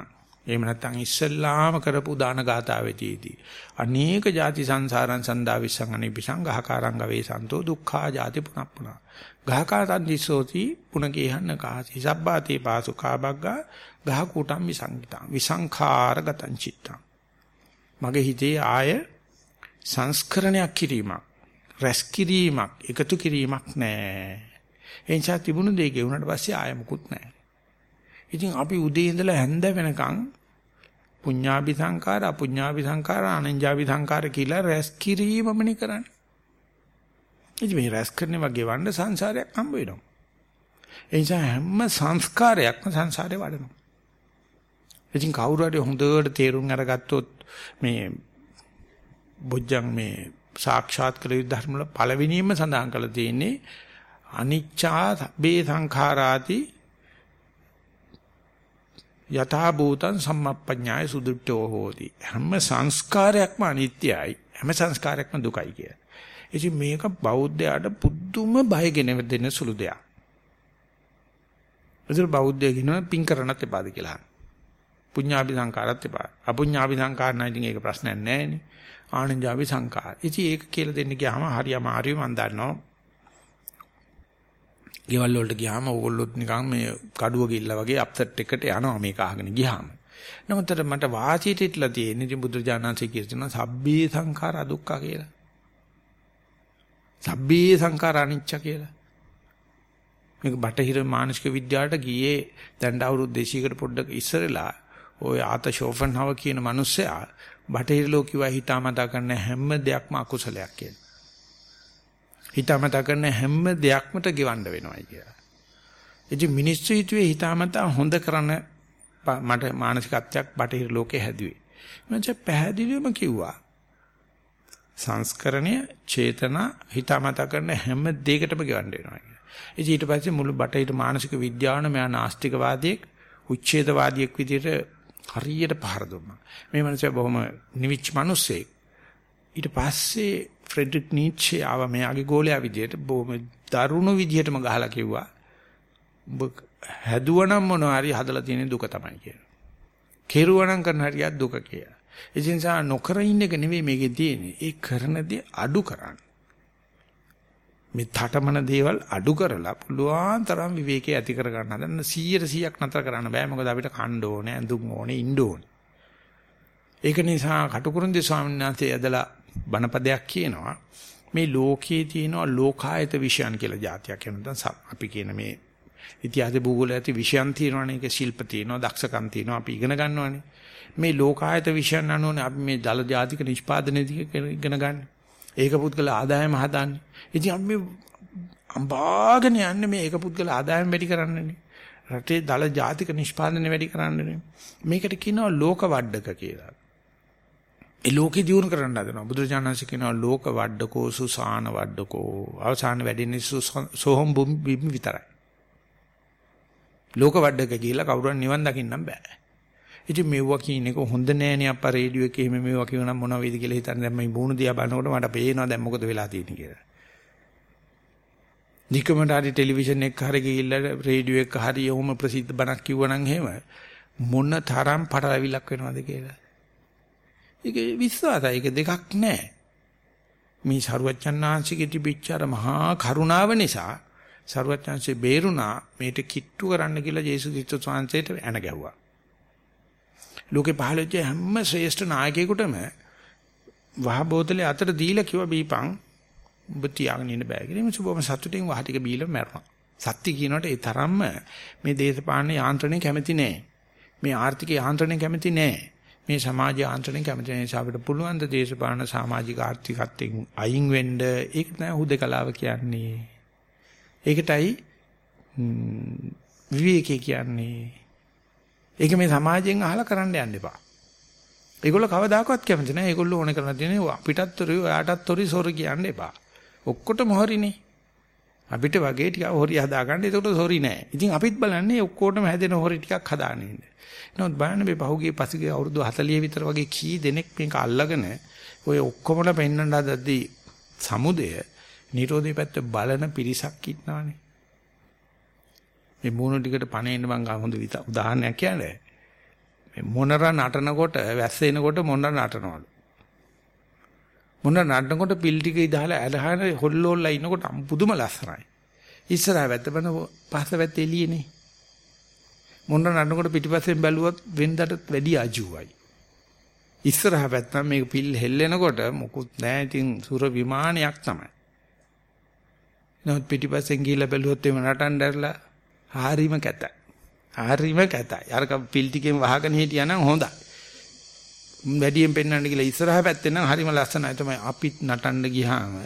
එහෙම නැත්නම් ඉස්සල්ලාම කරපු දාන ගාතාවෙතිදී අනේක ಜಾති සංසාරං සන්දා විසං අනිපිසං ගහකාරං ගවේ සන්තෝ දුක්ඛා ಜಾති පුනප්පුනා ගහකාතන් දිස්සෝති පුනකේහන්න කාසි සබ්බාතේ පාසුකා බග්ගා ගහ කුටම් විසංකිතං විසංඛාරගතං චිත්තං මගේ හිතේ ආය සංස්කරණයක් කිරීමක් රැස් කිරීමක් එකතු කිරීමක් නැහැ එනිසා තිබුණු දේ ගෙවුනට පස්සේ ආය මුකුත් නැහැ ඉතින් අපි උදේ ඉඳලා හැන්ද වෙනකන් පුඤ්ඤාභි සංකාර අපුඤ්ඤාභි සංකාර අනඤ්ඤාභි සංකාර කියලා රැස් කිරීමමනේ කරන්නේ. ඉතින් මේ රැස් කරන වගේ වන්න සංසාරයක් හම්බ වෙනවා. ඒ නිසා හැම සංස්කාරයක්ම සංසාරේ වඩනවා. ඉතින් කවුරු හරි හොඳට තේරුම් අරගත්තොත් මේ බොජ්ජං මේ සාක්ෂාත් කළ යුතු ධර්ම වල පළවෙනියම සඳහන් කරලා තියෙන්නේ අනිච්චා බේ සංඛාරාති යථා භූතං සම්මප්පඤ්ඤාය සුදුට්ඨෝ හෝති හැම සංස්කාරයක්ම අනිත්‍යයි හැම සංස්කාරයක්ම දුකයි කිය. ඉතින් මේක බෞද්ධයාට පුදුම බයගෙන දෙන සුළු දෙයක්. ඒතර බෞද්ධය කියනවා පින් කරන්නත් එපාද කියලා. පුඤ්ඤාභි සංකාරත් එපා. අපුඤ්ඤාභි සංකාර නම් ඉතින් ඒක ප්‍රශ්නයක් නැහැ නේ. ආනන්ජාවේ සංකාර. ඉතින් ඒක කියලා දෙන්න ගියාම හරි අමාරුයි මම දන්නවා. ගෙවල් වලට ගියාම ඕගොල්ලොත් නිකන් මේ කඩුව ගිල්ලා වගේ අප්සෙට් එකට යනවා මේක අහගෙන ගියාම. නමුත් මට වාචිත ඉట్లా තියෙන ඉතින් බුදුරජාණන්සේ කියනවා සබ්බේ සංඛාරා දුක්ඛ කියලා. සබ්බේ සංඛාරා අනිච්ච කියලා. මේක බටහිර මානසික විද්‍යාවට ගියේ දැන් අවුරුදු 200කට පොඩ්ඩක් ඉස්සරලා ওই ආත ෂෝෆන්හව කියන මිනිස්සයා බටහිර ලෝකෙව හිතාමතා කරන හැම දෙයක්ම අකුසලයක් කියලා. හිතාමතා කරන හැම දෙයක්මට ගෙවන්න වෙනවයි කියලා. ඉතින් මිනිස්සු හිතුවේ හිතාමතා හොඳ කරන මට මානසිකත්වයක් බටහිර ලෝකේ හැදුවේ. මම පැහැදිලිවම කිව්වා. සංස්කරණය, චේතනා හිතාමතා කරන හැම දෙයකටම ගෙවන්න වෙනවා කියලා. ඉතින් ඊට පස්සේ මුළු බටහිර මානසික විද්‍යාවන මෙයා නාස්තිකවාදියෙක්, උච්ඡේදවාදියෙක් විදිහට හරියට පහර දුන්නා. මේ මනුස්සයා බොහොම නිවිච් මිනිස්සෙක්. ඊට පස්සේ ෆ්‍රෙඩරික් නීච්චේ ආව මෙයාගේ ගෝලයා විදියට බොහොම දරුණු විදියටම ගහලා කිව්වා ඔබ හැදුවනම් මොනවා හරි හදලා තියෙන දුක තමයි කියලා. කෙරුවනම් කරන හරියක් දුක කියලා. ඒ නිසා නොකර ඉන්න එක නෙවෙයි මේකේ තියෙන්නේ. ඒ කරන දේ අඩු කරන්න. මේ තටමන දේවල් අඩු කරලා පුළුවන් තරම් විවේකයේ ඇති කර ගන්න හදන්න 100%ක් නතර කරන්න බෑ. මොකද අපිට කණ්ඩ ඕනේ, ඇඳුම් ඕනේ, ඉන්න ඕනේ. ඒක නිසා කටුකුරුන්දේ ස්වාමීන් වහන්සේ ඇදලා බණපදයක් කියනවා මේ ලෝකයේ තියෙනවා ලෝකායත විෂයන් කියලා જાතියක් වෙනවා අපි කියන මේ ඉතිහාස භූගෝලයේ ඇති විෂයන් තියෙනවානේ ඒක ශිල්ප තියෙනවා දක්ෂකම් තියෙනවා අපි ඉගෙන ගන්නවානේ මේ ලෝකායත විෂයන් අනුවනේ අපි මේ දල ජාතික නිෂ්පාදනය ඉගෙන ගන්න. ඒක පුද්ගල ආදායම හදන්නේ. ඉතින් අපි අම්බාගෙන යන්නේ මේ ඒක පුද්ගල ආදායම වැඩි කරන්නනේ. රටේ දල ජාතික නිෂ්පාදනය වැඩි කරන්නනේ. මේකට කියනවා ලෝක වඩක කියලා. ඒ ලෝකේ දියුණු කරන්න හදනවා. බුදුරජාණන්සේ කියනවා ලෝක වඩඩකෝ සුසාන වඩඩකෝ. අවසාන වැඩින්නේ සෝහම් බිම් විතරයි. ලෝක වඩඩක කියලා කවුරුන් නිවන් දකින්නම් බෑ. ඉතින් මෙව්වා කියන එක හොඳ නෑනේ අප්පා රේඩියෝ එකේ එහෙම මෙව්වා කියනනම් මොනව වේද කියලා හිතන්නේ දැන් මම බෝණු දිහා බලනකොට මට පේනවා දැන් මොකද වෙලා තියෙන්නේ කියලා. නිකමට හරි ටෙලිවිෂන් එක හරි ගිහිල්ලා රේඩියෝ එක හරි යොම ප්‍රසිද්ධ බණක් කිව්වනම් එහෙම මොන තරම් පටලවිලක් වෙනවද කියලා. ඒක විශ්වාසයි. ඒක දෙකක් නැහැ. මේ සරුවච්චන්හන්සේගේ තිබිච්ච අර මහා කරුණාව නිසා සරුවච්චන්සේ බේරුණා මේට කිට්ටු කරන්න කියලා ජේසුස් ක්‍රිස්තුස් වහන්සේට එන ගැව්වා. ලෝකේ පහළ වෙච්ච හැම ශ්‍රේෂ්ඨ නායකයෙකුටම වහ බෝතලේ අතට දීලා කිව්වා බීපන් ඔබ තියාගෙන ඉන්න බෑ කියලා. මේ සුබම සතුටින් වහ ටික බීලා මැරුණා. සත්‍ය කියනකොට ඒ තරම්ම මේ දේශපාලන යාන්ත්‍රණය කැමති නෑ. මේ ආර්ථික යාන්ත්‍රණය කැමති නෑ. මේ සමාජ ආන්තරණය කැමති නිසා අපිට පුළුවන් ද දේශපාලන සමාජික ආර්ථිකත්වයෙන් අයින් වෙන්න ඒක තමයි හුදකලාව කියන්නේ. ඒකටයි විවේකී කියන්නේ. ඒක මේ සමාජයෙන් අහලා කරන්න යන්න එපා. ඒගොල්ලෝ කවදාකවත් කැමති නැහැ. ඒගොල්ලෝ ඕන කරලා තියෙන්නේ අපිටත් තොරි ඔයාටත් තොරි සොර කියන්න එපා. ඔක්කොටම හොරිනේ. අපිට වගේ ටික හොරි හදාගන්න. ඒකට සොරි නෑ. ඉතින් අපිත් බලන්නේ ඔක්කොටම හැදෙන හොරි ටිකක් හදාගෙන ඉන්න. නමුත් බලන්න මේ පහුගිය පසුගිය අවුරුදු 40 විතර වගේ කී දෙනෙක් මේක අල්ලගෙන ඔය ඔක්කොමලා පෙන්වන්න හදද්දී සමුදය නිරෝධී පැත්ත බලන පිරිසක් ඉන්නවනේ. මේ මූණ ටිකට පණේන්න මං හොඳ උදාහරණයක් කියන්නේ. මේ මොනර නටනකොට වැස්ස එනකොට මොනර නටනවලු. මොනර නටනකොට පිල් ටික ඉදහලා ඇලහන හොල්ලෝල්ලා ඉනකොට පුදුම ලස්සනයි. ඉස්සරහ වැත්ත බන පස්ස වැත්ත එළියනේ. මොනර නටනකොට පිටිපස්සෙන් බැලුවොත් වෙනදට වැඩි අජුවයි. ඉස්සරහ පැත්තම මේක පිල් හෙල්ලෙනකොට මොකුත් නැහැ. ඉතින් සුර විමානයක් තමයි. නමුත් පිටිපස්සෙන් ගිහිල්ලා බැලුවොත් එම නටන්න දැරලා හාරිම කැතයි. හාරිම කැතයි. අර පිල් ටිකෙන් වහගෙන හිටියානම් හොඳයි. වැඩියෙන් පෙන්වන්න කියලා ඉස්සරහ පැත්තේ නම් හරිම ලස්සනයි තමයි අපිත් නටන්න ගියාම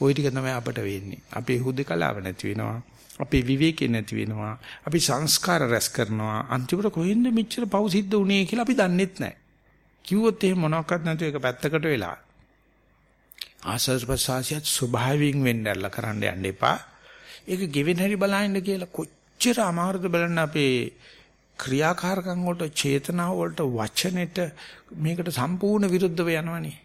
ওই ටික තමයි අපට වෙන්නේ. අපේ හුදකලාව නැති වෙනවා. අපේ විවේකේ නැති වෙනවා. අපි සංස්කාර රැස් කරනවා. අන්තිමට කොහෙන්ද මෙච්චර පව් සිද්ධ වුනේ කියලා අපි දන්නෙත් නැහැ. කිව්වොත් එහෙම මොනවාක්වත් නැතුව ඒක පැත්තකට වෙලා ආසස් ප්‍රසාසියත් ස්වභාවයෙන් වෙන්නදලා කරන්න යන්න එපා. ඒක ගෙවෙන හැටි බලන්න කියලා කොච්චර අමාරුද බලන්න අපේ ක්‍රියාකාරකම් වලට චේතනාව වලට වචනෙට මේකට සම්පූර්ණ විරුද්ධව යනවනේ.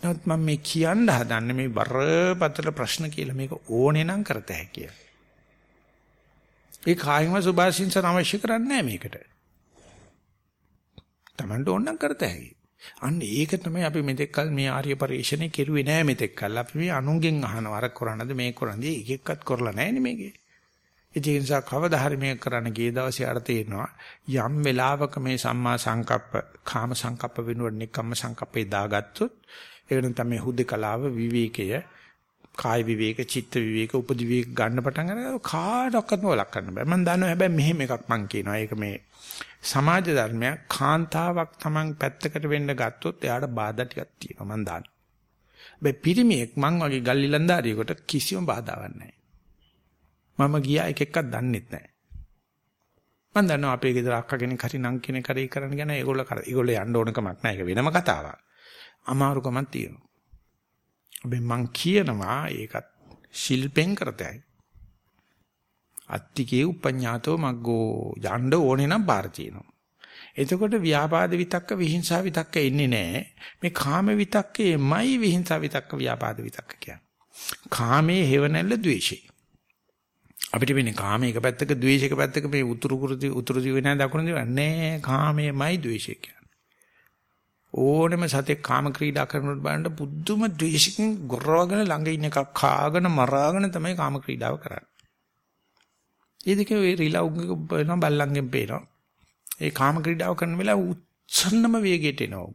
නමුත් මම මේ කියන්න හදන්නේ මේ බරපතල ප්‍රශ්න කියලා මේක ඕනේ නම් කරත හැකියි. ඒ කායිම සුභාසින්සන අවශ්‍ය කරන්නේ නැහැ මේකට. Tamanට ඕන නම් කරත හැකියි. අන්න ඒක තමයි අපි මෙතෙක්කල් මේ ආර්ය පරිශ්‍රණය කෙරුවේ නෑ මෙතෙක්කල්. අපි මේ අනුන්ගෙන් අහනවා අර කරන්නද මේ කරන්නද එක එක්කත් කරලා නෑනේ මේකේ. ඒ නිසා කවදා හරි මේක කරන්න ගිය දවසේ අර තේරෙනවා යම් වෙලාවක මේ සම්මා සංකප්ප, කාම සංකප්ප වෙනුවට නිකම්ම සංකප්පේ දාගත්තොත් ඒක නම් මේ හුදකලාව විවේකය, කාය විවේක, චිත්ත විවේක, උපදි විවේක ගන්න පටන් ගන්න කාටවත් වලක් කරන්න බෑ. මම දන්නවා හැබැයි මෙහෙම එකක් මං කියනවා. ඒක මේ සමාජ ධර්මයක් කාන්තාවක් Taman පැත්තකට වෙන්න ගත්තොත් එයාට බාධා ටිකක් තියෙනවා මං දාන්න. හැබැයි පිරිමියෙක් මං වගේ ගල් ඉලන්දාරියෙකුට කිසිම බාධාවක් නැහැ. මම ගියා එක එකක් දන්නෙත් නැහැ. මං දන්නවා අපේ ගෙදර අක්කා කෙනෙක් හරි නං කෙනෙක් හරි කරන්න ගැන ඒගොල්ලෝ කර ඒගොල්ලෝ යන්න ඕන කමක් නැහැ. ඒක වෙනම කතාවක්. අමාරුකමක් තියෙනවා. හැබැයි මං කියනවා ඒකත් ශිල්පෙන් කරතයි. අත්තිකේ උපඤ්ඤාතෝ මග්ගෝ යන්න ඕනේ නම් බාර තියෙනවා. එතකොට ව්‍යාපාද විතක්ක විහිංසා විතක්ක එන්නේ නැහැ. මේ කාම විතක්කේමයි විහිංසා විතක්ක ව්‍යාපාද විතක්ක කියන්නේ. කාමයේ හේවණල්ල ද්වේෂය. අපිට වෙන්නේ කාම එක පැත්තක ද්වේෂ එක පැත්තක මේ උතුරු කුරුදි උතුරු දිවේ නැහැ දකුණු දිවේ නැහැ. කාමයේමයි ද්වේෂය කියන්නේ. ඕනෙම සතෙක් කාම ක්‍රීඩා කරනකොට බලන්න පුදුම ද්වේෂකින් ගොරවගෙන ළඟ ඉන්න එකක් කාගෙන මරාගෙන තමයි කාම ක්‍රීඩාව කරන්නේ. ඒ දෙකේ ඒ රිලව් වෙනවා බල්ලන්ගෙන් පේනවා. ඒ කාම ක්‍රීඩාව කරන වෙලාව උත්සන්නම වේගයට එනවා.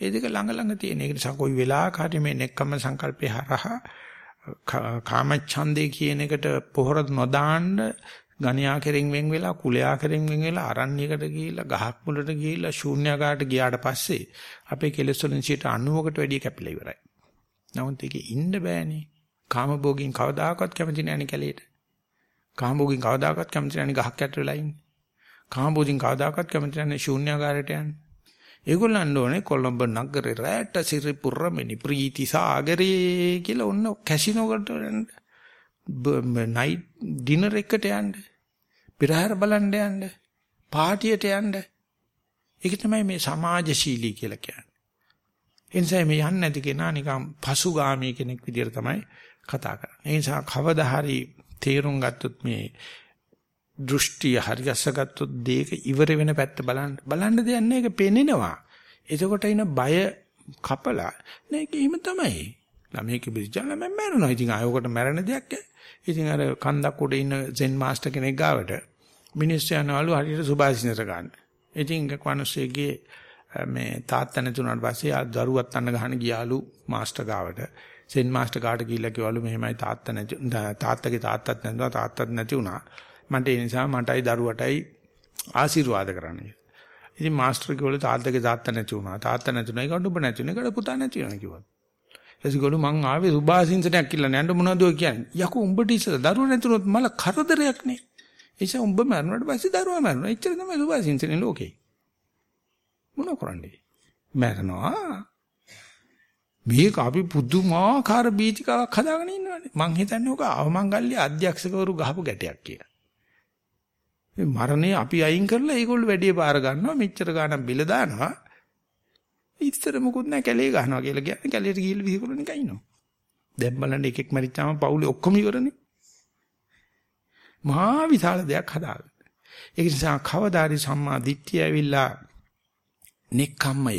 ඒ දෙක ළඟ ළඟ තියෙන. ඒක නිසා කොයි වෙලාවක හරි මේ නෙක්කම සංකල්පේ හරහා කාම ඡන්දේ කියන එකට පොහොර නොදාන්න ගණ්‍යා කෙරෙන් වෙන් වෙලා කුලයා කෙරෙන් වෙන් වෙලා අරණ්‍යයකට ගිහිල්ලා ගහක් මුලට ගිහිල්ලා ශූන්‍යකාට ගියාට පස්සේ අපේ කෙලෙස් වලින් 90කට වැඩිය කැපිලා ඉවරයි. නමුත් ඒකේ ඉන්න බෑනේ. කාම භෝගින් කවදාකවත් කැමති නැහැ කැලේට. කාමභෝගින් කවදාකවත් කැමති නැහැ ගහක් යට වෙලා ඉන්නේ. කාමභෝගින් කවදාකවත් කැමති නැහැ ශූන්‍යාකාරයට යන්නේ. ඒගොල්ලන් ඕනේ කොළඹ නගරේ රැට සිරිපුර මෙනි ප්‍රීති සාගරේ කියලා ඔන්න කැසිනෝ කට නයිට් ඩිනර් එකට යන්න. පෙරහැර බලන්න යන්න. පාටියට යන්න. ඒක තමයි මේ සමාජශීලී කියලා කියන්නේ. එනිසා මේ යන්නේ නැති කෙනා නිකන් පසුගාමී කෙනෙක් විදිහට තමයි කතා කරන්නේ. ඒ නිසා කවදා හරි තේරුම් ගත්තොත් මේ දෘෂ්ටිය හරියස්ස ගත්තොත් දෙයක ඉවර වෙන පැත්ත බලන්න බලන්න දෙයක් නෑ ඒක පේනෙනවා. එතකොට එන බය කපලා නෑ ඒක එහෙම තමයි. ළමයික බිරිජාල මම මැරෙනවා. ඉතින් ආයෝකට මැරෙන දෙයක් ඈ. ඉතින් අර කන්දක් උඩ ඉන්න සෙන් මාස්ටර් කෙනෙක් ගාවට මිනිස්සු යනවලු හරියට සුභාසිනත ගන්න. ඉතින් කවනස්සේගේ මේ තාත්තා නැතුණාට පස්සේ ආ දරුවත් අන්න ගහන ගියාලු මාස්ටර් ගාවට. සෙන් මාස්ටර් කාට ගිහිල්ලා කිව්වලු මෙහෙමයි තාත්තා නැති තාත්තගේ තාත්තත් නැතුවා තාත්තත් නැති වුණා. මට ඒ නිසා මටයි දරුවටයි ආශිර්වාද කරන්න. ඉතින් මාස්ටර් කිව්වලු තාත්තගේ තාත්තා නැති වුණා. තාත්තා නැතුණා. ඒකට ඔබ නැති වුණා. ඒකට පුතා නැති වෙනවා කිව්වා. එසිගොළු මං ආවේ සුභාසින්සනයක් කියලා නෑ. නේද මොනවද ඔය කියන්නේ? යකෝ උඹට ඉස්සර දරුවෝ නැතුනොත් මල කරදරයක් නේ. ඒ නිසා උඹ මරනකොට පස්සේ දරුවා මරනවා. එච්චර තමයි සුභාසින්සනේ ලෝකේ. මොන කරන්නේ? මරනවා. මේක අපි පුදුමාකාර බීජිකාවක් හදාගෙන ඉන්නවානේ. මං හිතන්නේ ඔක අවමංගල්‍ය අධ්‍යක්ෂකවරු ගහපු ගැටයක් කියලා. මේ මරණය අපි අයින් කරලා ඒගොල්ලෝ වැඩි බාර ගන්නවා මෙච්චර ගාණක් බිල දානවා. ඉතර මොකුත් නැහැ කැලේ ගහනවා කියලා කියන්නේ කැලේට ගිහිල්ලා විහිකුලන එක ඉන්නවා. දැන් බලන්න එකෙක් මරිච්චාම පවුලේ ඔක්කොම ඉවරනේ. මහා විශාල දෙයක් හදාගන්න. ඒ නිසා කවදාරි සම්මා දිට්ඨිය ඇවිල්ලා නික්කම්මය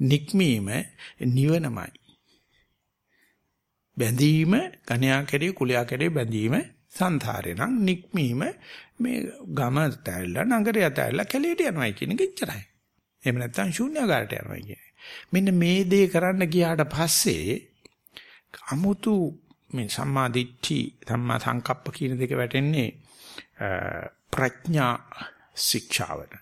නික්මීම නිවනමයි. බැඳීම ගණ්‍යා කෙරේ කුලයා කෙරේ බැඳීම සංසාරේ නම් නික්මීම මේ ගම තැල්ලා නගරය තැල්ලා කැලේට යනවා කියන එක ඉච්චරයි. එහෙම නැත්නම් ශූන්‍යagaraට යනවා කියන්නේ. මෙන්න මේ දේ කරන්න ගියාට පස්සේ අමුතු මේ සම්මා දිට්ඨි සම්මා සංකප්ප කියන දෙක වැටෙන්නේ ප්‍රඥා ශික්ෂාවට.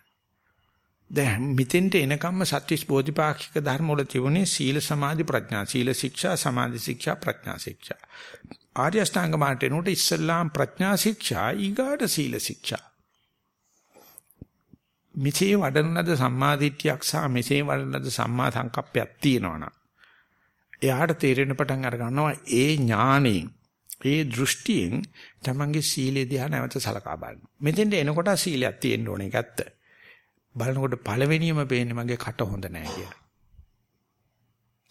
දැන් මෙතෙන්ට එනකම්ම සත්‍විස් බෝධිපාක්ෂික ධර්ම වල තිබුණේ සීල සමාධි ප්‍රඥා සීල ශික්ෂා සමාධි ශික්ෂා ප්‍රඥා ශික්ෂා ආර්ය අෂ්ටාංග මාර්ගයට ඉස්සල්ලාම් ප්‍රඥා ශික්ෂා ඊගාට සීල ශික්ෂා මෙසේ වඩන ලද සම්මා දිට්ඨියක් සහ මෙසේ වඩන ලද සම්මා සංකප්පයක් තියෙනවනම් එයාට තේරෙන පටන් අර ගන්නවා ඒ ඥාණයෙන් ඒ දෘෂ්ටියෙන් තමන්ගේ සීලය දිහා නැවත සලකා බලන්න. මෙතෙන්ට එනකොට සීලයක් තියෙන්න ඕනේ ඒක ඇත්ත. බලනකොට පළවෙනියම පේන්නේ මගේ කට හොඳ නැහැ කියලා.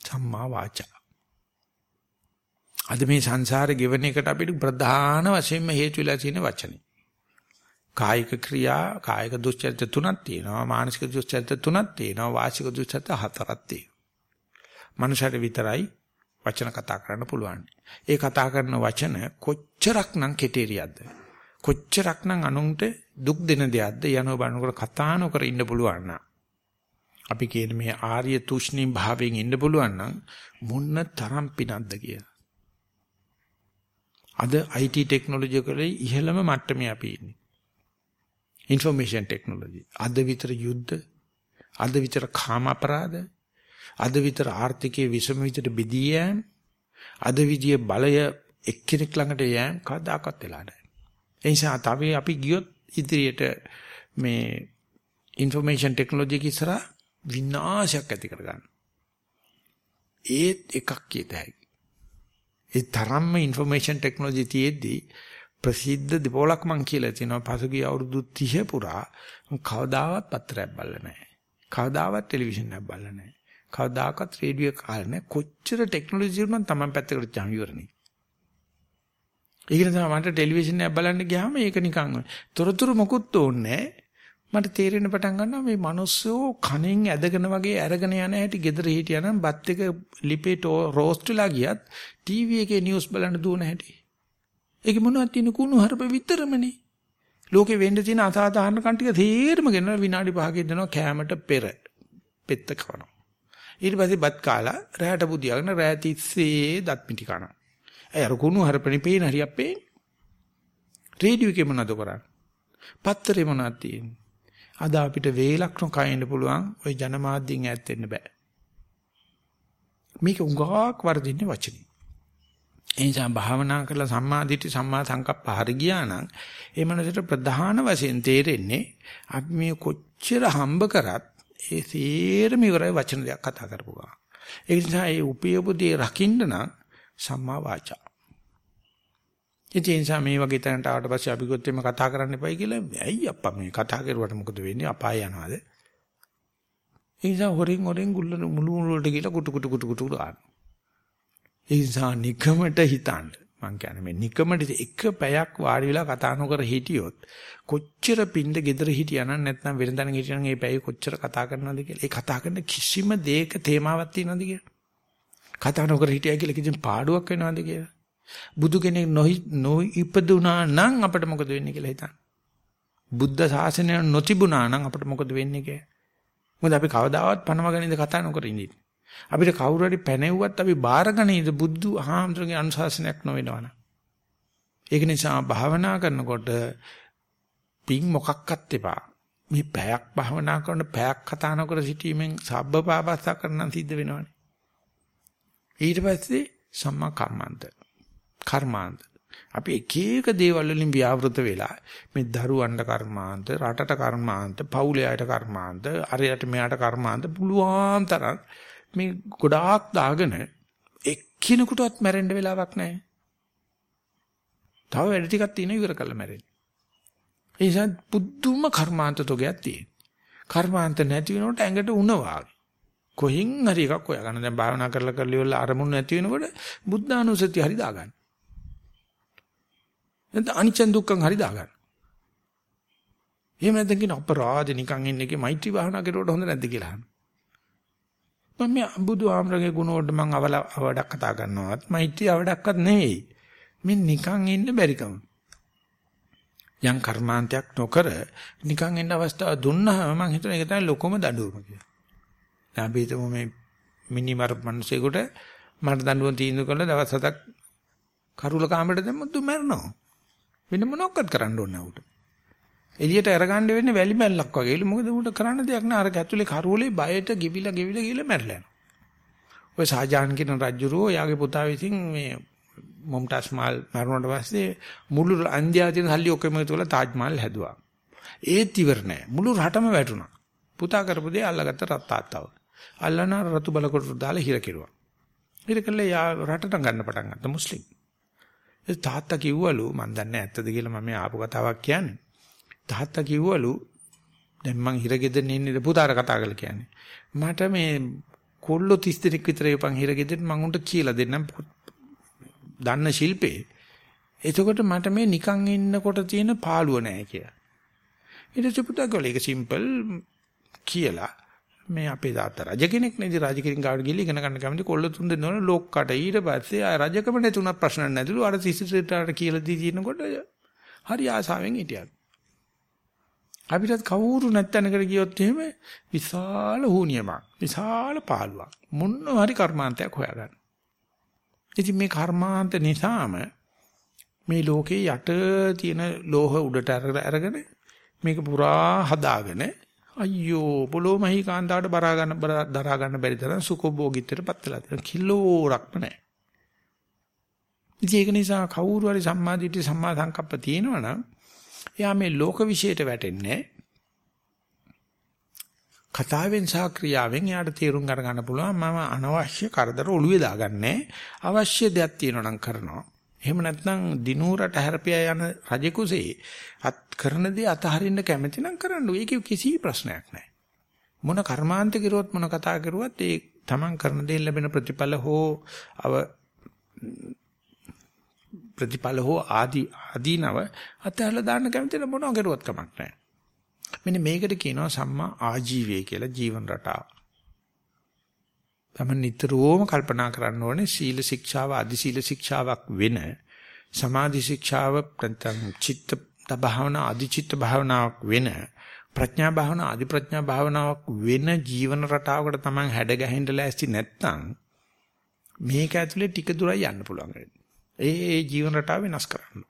සම්මා වාචා. අද මේ සංසාරේ ගෙවන එකට අපිට ප්‍රධාන වශයෙන්ම හේතු වෙලා තියෙන වචනේ. කායික ක්‍රියා කායික දුස්චරිත තුනක් තියෙනවා මානසික දුස්චරිත තුනක් තියෙනවා වාචික දුස්චරිත හතරක් තියෙනවා. මනුෂ්‍යර විතරයි වචන කතා කරන්න පුළුවන්. ඒ කතා කරන වචන කොච්චරක්නම් කෙටේරියක්ද? කොච්චරක්නම් අනුන්ට දුක් දෙන දෙයක්ද යනෝ බලනකොට කතා නොකර ඉන්න පුළුවන් නම් අපි කියන මේ ආර්ය තුෂ්ණී භාවයෙන් ඉන්න පුළුවන් නම් මොන්න තරම් පිනක්ද කියලා. අද IT ටෙක්නොලොජි වලේ ඉහළම මට්ටමේ අපි ඉන්නේ. Information technology. අද විතර යුද්ධ, අද විතර කාම අපරාධ, අද විතර ආර්ථිකයේ විසම විතර බෙදී යෑම, අද විදිය බලය එක්කෙනෙක් ළඟට යෑම කවදාකවත් වෙලා නැහැ. ඒ නිසා තව අපි ගියොත් ඉදිරියට මේ ইনফরমේෂන් ටෙක්නොලොජි කිසරා විනාශයක් ඇති කර ගන්න. ඒත් එකක් කියත හැකියි. ඒ තරම්ම ইনফර්මේෂන් ටෙක්නොලොජි තියෙද්දී ප්‍රසිද්ධ දෙපොලක් මං කියලා තිනවා පසුගිය අවුරුදු 30 පුරා කවදාවත් පත්‍රයක් බලලා නැහැ. කවදාවත් ටෙලිවිෂන් එකක් බලලා නැහැ. කවදාකවත් රේඩියෝ කාලේ කොච්චර ටෙක්නොලොජි වුණත් Taman පැත්තකට යම් ඉවරනේ. ඒක නිසා මට ටෙලිවිෂන් එකක් බලන්න ගියාම ඒක නිකන් තොරතුරු මොකුත් ඕනේ නැහැ. මට තේරෙන්න පටන් ගන්නවා මේ මිනිස්සු කණෙන් ඇදගෙන වගේ අරගෙන යන හැටි gedara හිටියනම් බත් එක ලිපේ රෝස්ට් වෙලා ගියත් ටීවී එකේ නිවුස් බලන්න දුවන හැටි. ඒක මොනවද තියෙන කුණු හරප විතරමනේ. ලෝකේ වෙන්න තියෙන අසාධාරණ කන් ටික තේරම ගෙන විනාඩි 5කින් දෙනවා කැමට පෙර. පෙත්ත කනවා. ඊට පස්සේ බත් කාලා රැයට බුදියාගෙන රැය තිස්සේ දත් මිටි කනවා. ඇයි අර කුණු හරපනේ පේන හරියක් පේන්නේ. රේඩියෝ එකේ මොනවද කරන්නේ? පත්තරේ මොනවද තියෙන්නේ? අද අපිට වේලක් නොකයින්න පුළුවන් ওই ජනමාධ්‍යෙන් ඈත් වෙන්න බෑ. මේක උගාවක් වර්ධින්නේ වචනේ. ඒ නිසා භාවනා කරලා සම්මාදිට්ඨි සම්මා සංකප්ප හරි ගියා නම් ඒ මනසට ප්‍රධාන වශයෙන් තේරෙන්නේ අපි මේ කොච්චර හම්බ කරත් ඒ සේරම ඉවරයි වචන දෙයක් කතා කරපු ගමන්. ඒ නිසා ඒ උපයෝගදී රකින්න නම් සම්මා වාචා. ඒ නිසා මේ වගේ තැනට ආවට පස්සේ අපි ගොත් එimhe කතා කරන්න එපයි කියලා ඇයි අප්පා මේ කතා කරුවට මොකද වෙන්නේ අපාය යනවාද? ඒ නිසා හොරින් හොරින් ගුල්ල මුළු මුළු වලට ගිහලා කුටු කුටු කුටු කුටු ගන්න. ඒ නිසා නිකමට හිතන්න. මං කියන්නේ මේ නිකමට එක පැයක් වාඩි වෙලා කතා නොකර හිටියොත් කොච්චර පින්ද gedara හිටියානම් නැත්නම් වෙනදන හිටියනම් මේ පැය කොච්චර කතා කරනවද කියලා. ඒ කතා කරන කිසිම දෙයක තේමාවක් තියෙනවද කියලා. කතා නොකර හිටියා කියලා කිසිම පාඩුවක් වෙනවද කියලා. බුදු කෙනෙක් නොඉපදුනා නම් අපිට මොකද වෙන්නේ කියලා හිතන්න. බුද්ධ ශාසනය නොතිබුණා නම් අපිට මොකද වෙන්නේ කියලා. මොකද අපි කවදාවත් පනවගෙන ඉඳ කතා නොකර ඉඳින්නේ. අපිට කවුරු හරි පැනෙව්වත් අපි බාරගනීද බුදු ආහම්තුගේ අනුශාසනයක් නොවෙනවනම්. ඒක නිසා භාවනා කරනකොට පිං මොකක්වත් එපා. මේ පැයක් භාවනා කරන පැයක් කතා නොකර සිටීමෙන් සබ්බපාපස්සා කරන්න සිද්ධ වෙනවනේ. ඊට පස්සේ සම්මා කර්මාන්ත. කර්මාන්ත. අපි එක එක දේවල් වලින් ව්‍යවෘත වෙලා මේ දරුවන්ට කර්මාන්ත, රටට කර්මාන්ත, පවුලේ අයට කර්මාන්ත, අරයට මෙයාට කර්මාන්ත පුළුවන් තරම් මේ ගොඩාක් දාගෙන එක්කිනෙකුටවත් මැරෙන්න වෙලාවක් නැහැ. තව වැඩ ටිකක් තියෙනවා ඉවර කරලා මැරෙන්න. ඒ නිසා පුදුම කර්මාන්ත තෝගයක් තියෙන. කර්මාන්ත නැති වෙනකොට ඇඟට උණ වාගේ. කොහෙන් හරි එකක් හොයාගන්න. දැන් භාවනා කරලා කරලා ඉවරලා අරමුණ නැති වෙනකොට බුද්ධානුසතිය හරි දාගන්න. නැත්නම් අනිච්ච දුක්ඛං හරි දාගන්න. එහෙම නැත්නම් කියන අපරාධ නිකන් ඉන්න එකේ මෛත්‍රී භාවනා කරුවට හොඳ නැද්ද කියලා අහනවා. මම මේ බුදු ආමරගේ ගුණ වලට මම අවල අවඩක් කතා කරනවත් මෛත්‍රී අවඩක්වත් නෙවෙයි. මේ නිකන් ඉන්න බැරිකම. යම් කර්මාන්තයක් නොකර නිකන් ඉන්න අවස්ථාව දුන්නාම මම හිතන එක තමයි ලොකම දඬුවම කියලා. දැන් අපි හිතමු මේ මිනිමර මිනිසෙකුට මට දඬුවම් තීන්දුව කළා දවස් හතක් කරුල කාමරේට දැම්මොත් දුම මැරෙනවා. වෙන මොනක්වත් කරන්න ඕනේ නැහැ උට. එළියට අරගන්න වෙන්නේ වැලි මැල්ලක් වගේ. ඒක මොකද උට කරන්න දෙයක් නෑ. අර ඇතුලේ කරුවලේ බයට ගෙවිලා ගෙවිලා ගිහලා මැරලා යනවා. ඔය ශාජාන් කියන රජුරෝ යාගේ පුතා විසින් මේ මොම්ටාස් මහල් මරුණට පස්සේ මුළු ඉන්දියාවේ තියෙන සල්ලි ඔක්කොම එකතු කරලා තාජ් මහල් හැදුවා. ඒත් ඉවර නෑ. මුළු රටම වැටුණා. පුතා කරපු දේ අල්ලගත්ත රත්තාත්තව. අල්ලන රතු බලකොට දාලා හිර කෙරුවා. හිර කළේ යා රටට ගන්න පටන් ගත්තා මුස්ලිම්. ඒ තාත්තා කිව්වලු මන් දන්නේ ඇත්තද කියලා මම ආපු කතාවක් කියන්නේ. තාත්තා කිව්වලු දැන් මං හිරගෙදර ඉන්නේ පුතාට කතා කරලා කියන්නේ. මට මේ කොල්ලෝ 30 දෙනෙක් විතර යපන් හිරගෙදර මං උන්ට කියලා දෙන්නම් දන්න ශිල්පේ. එතකොට මට මේ නිකන් ඉන්නකොට තියෙන පාළුව නැහැ කියලා. ඊට පස්සේ පුතා ගෝල ඒක සිම්පල් කියලා මේ අපේ තාත්තා රජ කෙනෙක් නේද රජ කෙනෙක් ගාවට ගිහලා ඉගෙන ගන්න කැමති කොල්ල තුන් දෙනවල ලොක්කට ඊට පස්සේ ආ රජකම නැතුණා ප්‍රශ්න නැතිලු අර සිසිටට කියලා දී දිනකොට හරි ආසාවෙන් හිටියා. අපිටත් කවුරු නැත්තනකට ගියොත් එහෙම විශාල හුනියමක් විශාල පාළුවක් මොනවා හරි කර්මාන්තයක් හොයාගන්න. ඉතින් මේ කර්මාන්ත නිසාම මේ ලෝකේ යට තියෙන ලෝහ උඩට අරගෙන මේක පුරා හදාගෙන අයියෝ පොළොමහි කාන්තාවට බරා ගන්න දරා ගන්න බැරි තරම් සුඛෝභෝගීත්වයට පත් වෙලා තියෙන කිලෝරක්ම නැහැ. ඉතින් ඒක නිසා කවුරු හරි සම්මාදිට්ඨි සම්මා සංකප්ප තියෙනවනම් එයා මේ ලෝක විශ්යට වැටෙන්නේ කතාවෙන් සහ ක්‍රියාවෙන් එයාට තීරුම් ගන්න පුළුවන්. මම අනවශ්‍ය කරදර ඔළුවේ දාගන්නේ. අවශ්‍ය දෙයක් තියෙනවා නම් කරනවා. එහෙම නැත්නම් දිනූරට හැරපියා යන රජෙකුසේ අත් කරන දේ අතහරින්න කැමති නම් කරන්න. ඒකේ කිසි ප්‍රශ්නයක් නැහැ. මොන කර්මාන්ත කිරුවත් මොන කතා කරුවත් ඒ තමන් කරන දේ ලැබෙන ප්‍රතිඵල හෝ අව ප්‍රතිඵල හෝ ආදී ආදීනව අතහැරලා දාන්න කැමති නම් මොනවා කරුවත් කමක් නැහැ. මෙන්න මේකට කියනවා සම්මා ආජීවය කියලා ජීවන රටාව. තමයි නිතරම කල්පනා කරන්න ඕනේ සීල ශික්ෂාව අදි සීල ශික්ෂාවක් වෙන සමාධි ශික්ෂාව නැත්නම් චිත්ත භාවනා අදි චිත්ත භාවනාවක් වෙන ප්‍රඥා භාවනා අදි ප්‍රඥා භාවනාවක් වෙන ජීවන රටාවකට තමයි හැඩ ගැහෙන්න ලෑස්ති නැත්නම් මේක ඇතුලේ ටික දුරයි යන්න පුළුවන්. ඒ ඒ ජීවන රටාව වෙනස් කරන්න.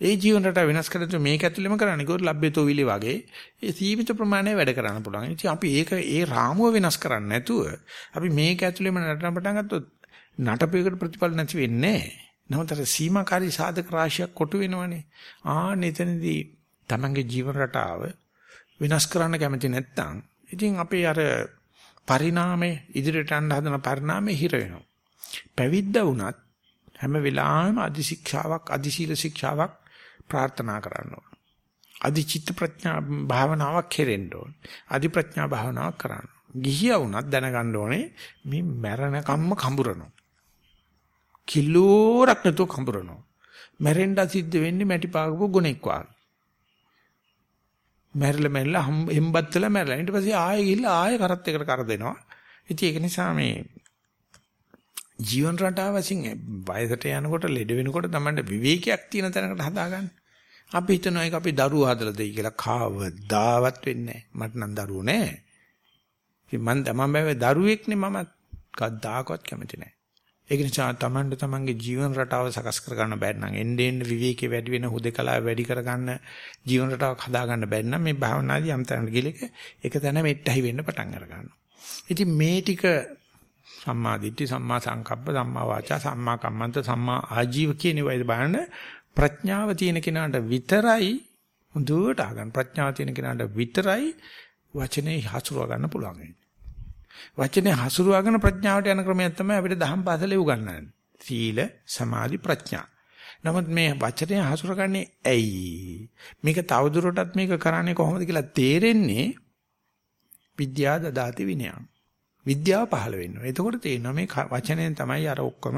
ඒ ජීවන රටාව වෙනස් කරද්දී මේක ඇතුළෙම කරන්නේ ඒකෝ ලැබ්බේතෝ විලි වගේ ඒ සීමිත ප්‍රමාණය වැඩ කරන්න පුළුවන්. ඉතින් අපි ඒක ඒ රාමුව වෙනස් කරන්නේ නැතුව අපි මේක ඇතුළෙම නටන පටන් ගත්තොත් නටපේකට ප්‍රතිඵල නැති වෙන්නේ නැහැ. නමුත් අර සීමාකාරී සාධක රාශියක් කොටු වෙනවනේ. ආ නිතනදී තමන්ගේ ජීවන රටාව වෙනස් කරන්න කැමති නැත්නම් ඉතින් අපේ අර පරිණාමයේ ඉදිරියට යන්න හදන පරිණාමයේ හිර වෙනවා. පැවිද්ද වුණත් හැම වෙලාවෙම අධි ශික්ෂාවක් අධි සීල ශික්ෂාවක් ප්‍රාර්ථනා කරන්න ඕන. අධි චිත්ත ප්‍රඥා භාවනාවක් කෙරෙන්න ඕන. අධි ප්‍රඥා භාවනාවක් කරන්න. ගිහියා වුණත් දැනගන්න ඕනේ මේ මැරණ කම්ම කඹරනවා. කිලෝරක් නැතුව කඹරනවා. මැරෙන්න සිද්ධ වෙන්නේ මැටි පාගපු ගුණෙක් වාගේ. මැරිලා මැරිලා හෙම්බත් වෙලා මැරිලා. ඊට පස්සේ ආයෙ ගිහිල්ලා ආයෙ කරත් එකට කර දෙනවා. ඉතින් ඒක නිසා මේ ජීවන රටාව වශයෙන් වයසට යනකොට ලෙඩ වෙනකොට තමයි විවේකයක් තියෙන තැනකට හදාගන්න. අපි හිතනවා ඒක අපි දරුවෝ හදලා දෙයි කියලා කවදාවත් වෙන්නේ නැහැ. මට නම් දරුවෝ නැහැ. ඉතින් මම තමන් බෑ දරුවෙක් නේ මම කවදාකවත් කැමති නැහැ. ඒක නිසා තමන්ට තමන්ගේ ජීවන රටාව සකස් කරගන්න බැරි නම් එන්නේ එන්නේ විවේකේ වැඩි වෙන හුදකලාව වැඩි කරගන්න ජීවන රටාවක් හදාගන්න බැරි නම් මේ භාවනාදී යම් තැනකට ගිහලා ඒක තැන මෙට්ටහි වෙන්න පටන් අර ගන්නවා. ඉතින් මේ ටික සම්මා දිට්ඨි සම්මා සංකප්ප සම්මා වාචා සම්මා කම්මන්ත සම්මා ආජීව කියන වයිද බලන්න ප්‍රඥාව තියෙන කෙනාට විතරයි හොඳට ආගන්න ප්‍රඥාව තියෙන කෙනාට විතරයි වචනේ හසුරව ගන්න පුළුවන් වෙන්නේ. වචනේ හසුරවගෙන ප්‍රඥාවට යන ක්‍රමයක් තමයි අපිට දහම් පාසලේ උගන්වන්නේ. සීල සමාධි ප්‍රඥා. නමුත් මේ වචනේ හසුරගන්නේ ඇයි? මේක තවදුරටත් මේක කරන්නේ කොහොමද කියලා තේරෙන්නේ විද්‍යා දදාති විනයං. විද්‍යාව පහළ වෙනවා. එතකොට තේරෙනවා මේ වචනයෙන් තමයි අර ඔක්කොම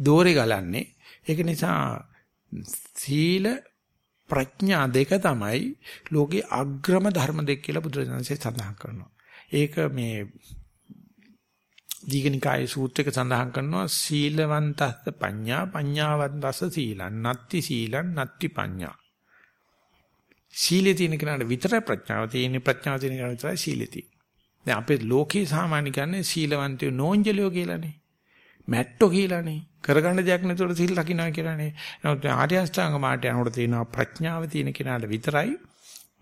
දෝරේ ගලන්නේ. ඒක නිසා සීල ප්‍රඥා දෙක තමයි ලෝකේ අග්‍රම ධර්ම දෙක කියලා බුදුරජාණන්සේ සඳහන් කරනවා. ඒක මේ දීඝනිකායේ සූත්‍රයක සඳහන් කරනවා සීලවන්තස්ස පඤ්ඤා පඤ්ඤාවන්තස්ස සීලං නත්ති සීලං නත්ති පඤ්ඤා. සීලේ තියෙන කෙනාට විතරයි ප්‍රඥාව තියෙන්නේ ප්‍රඥාව තියෙන කෙනාට විතරයි සීලේ තියෙන්නේ. දැන් අපේ ලෝකේ සාමාන්‍ය කියන්නේ සීලවන්තයෝ නෝන්ජලියෝ කියලානේ. මැට්ටෝ කියලානේ. කරගන්න දෙයක් නැතුව සීල් රකින්නවා කියලානේ. නමුත් ආර්ය අෂ්ටාංග මාර්ගය යනකොට තියෙනවා ප්‍රඥාව තියෙන කෙනාට විතරයි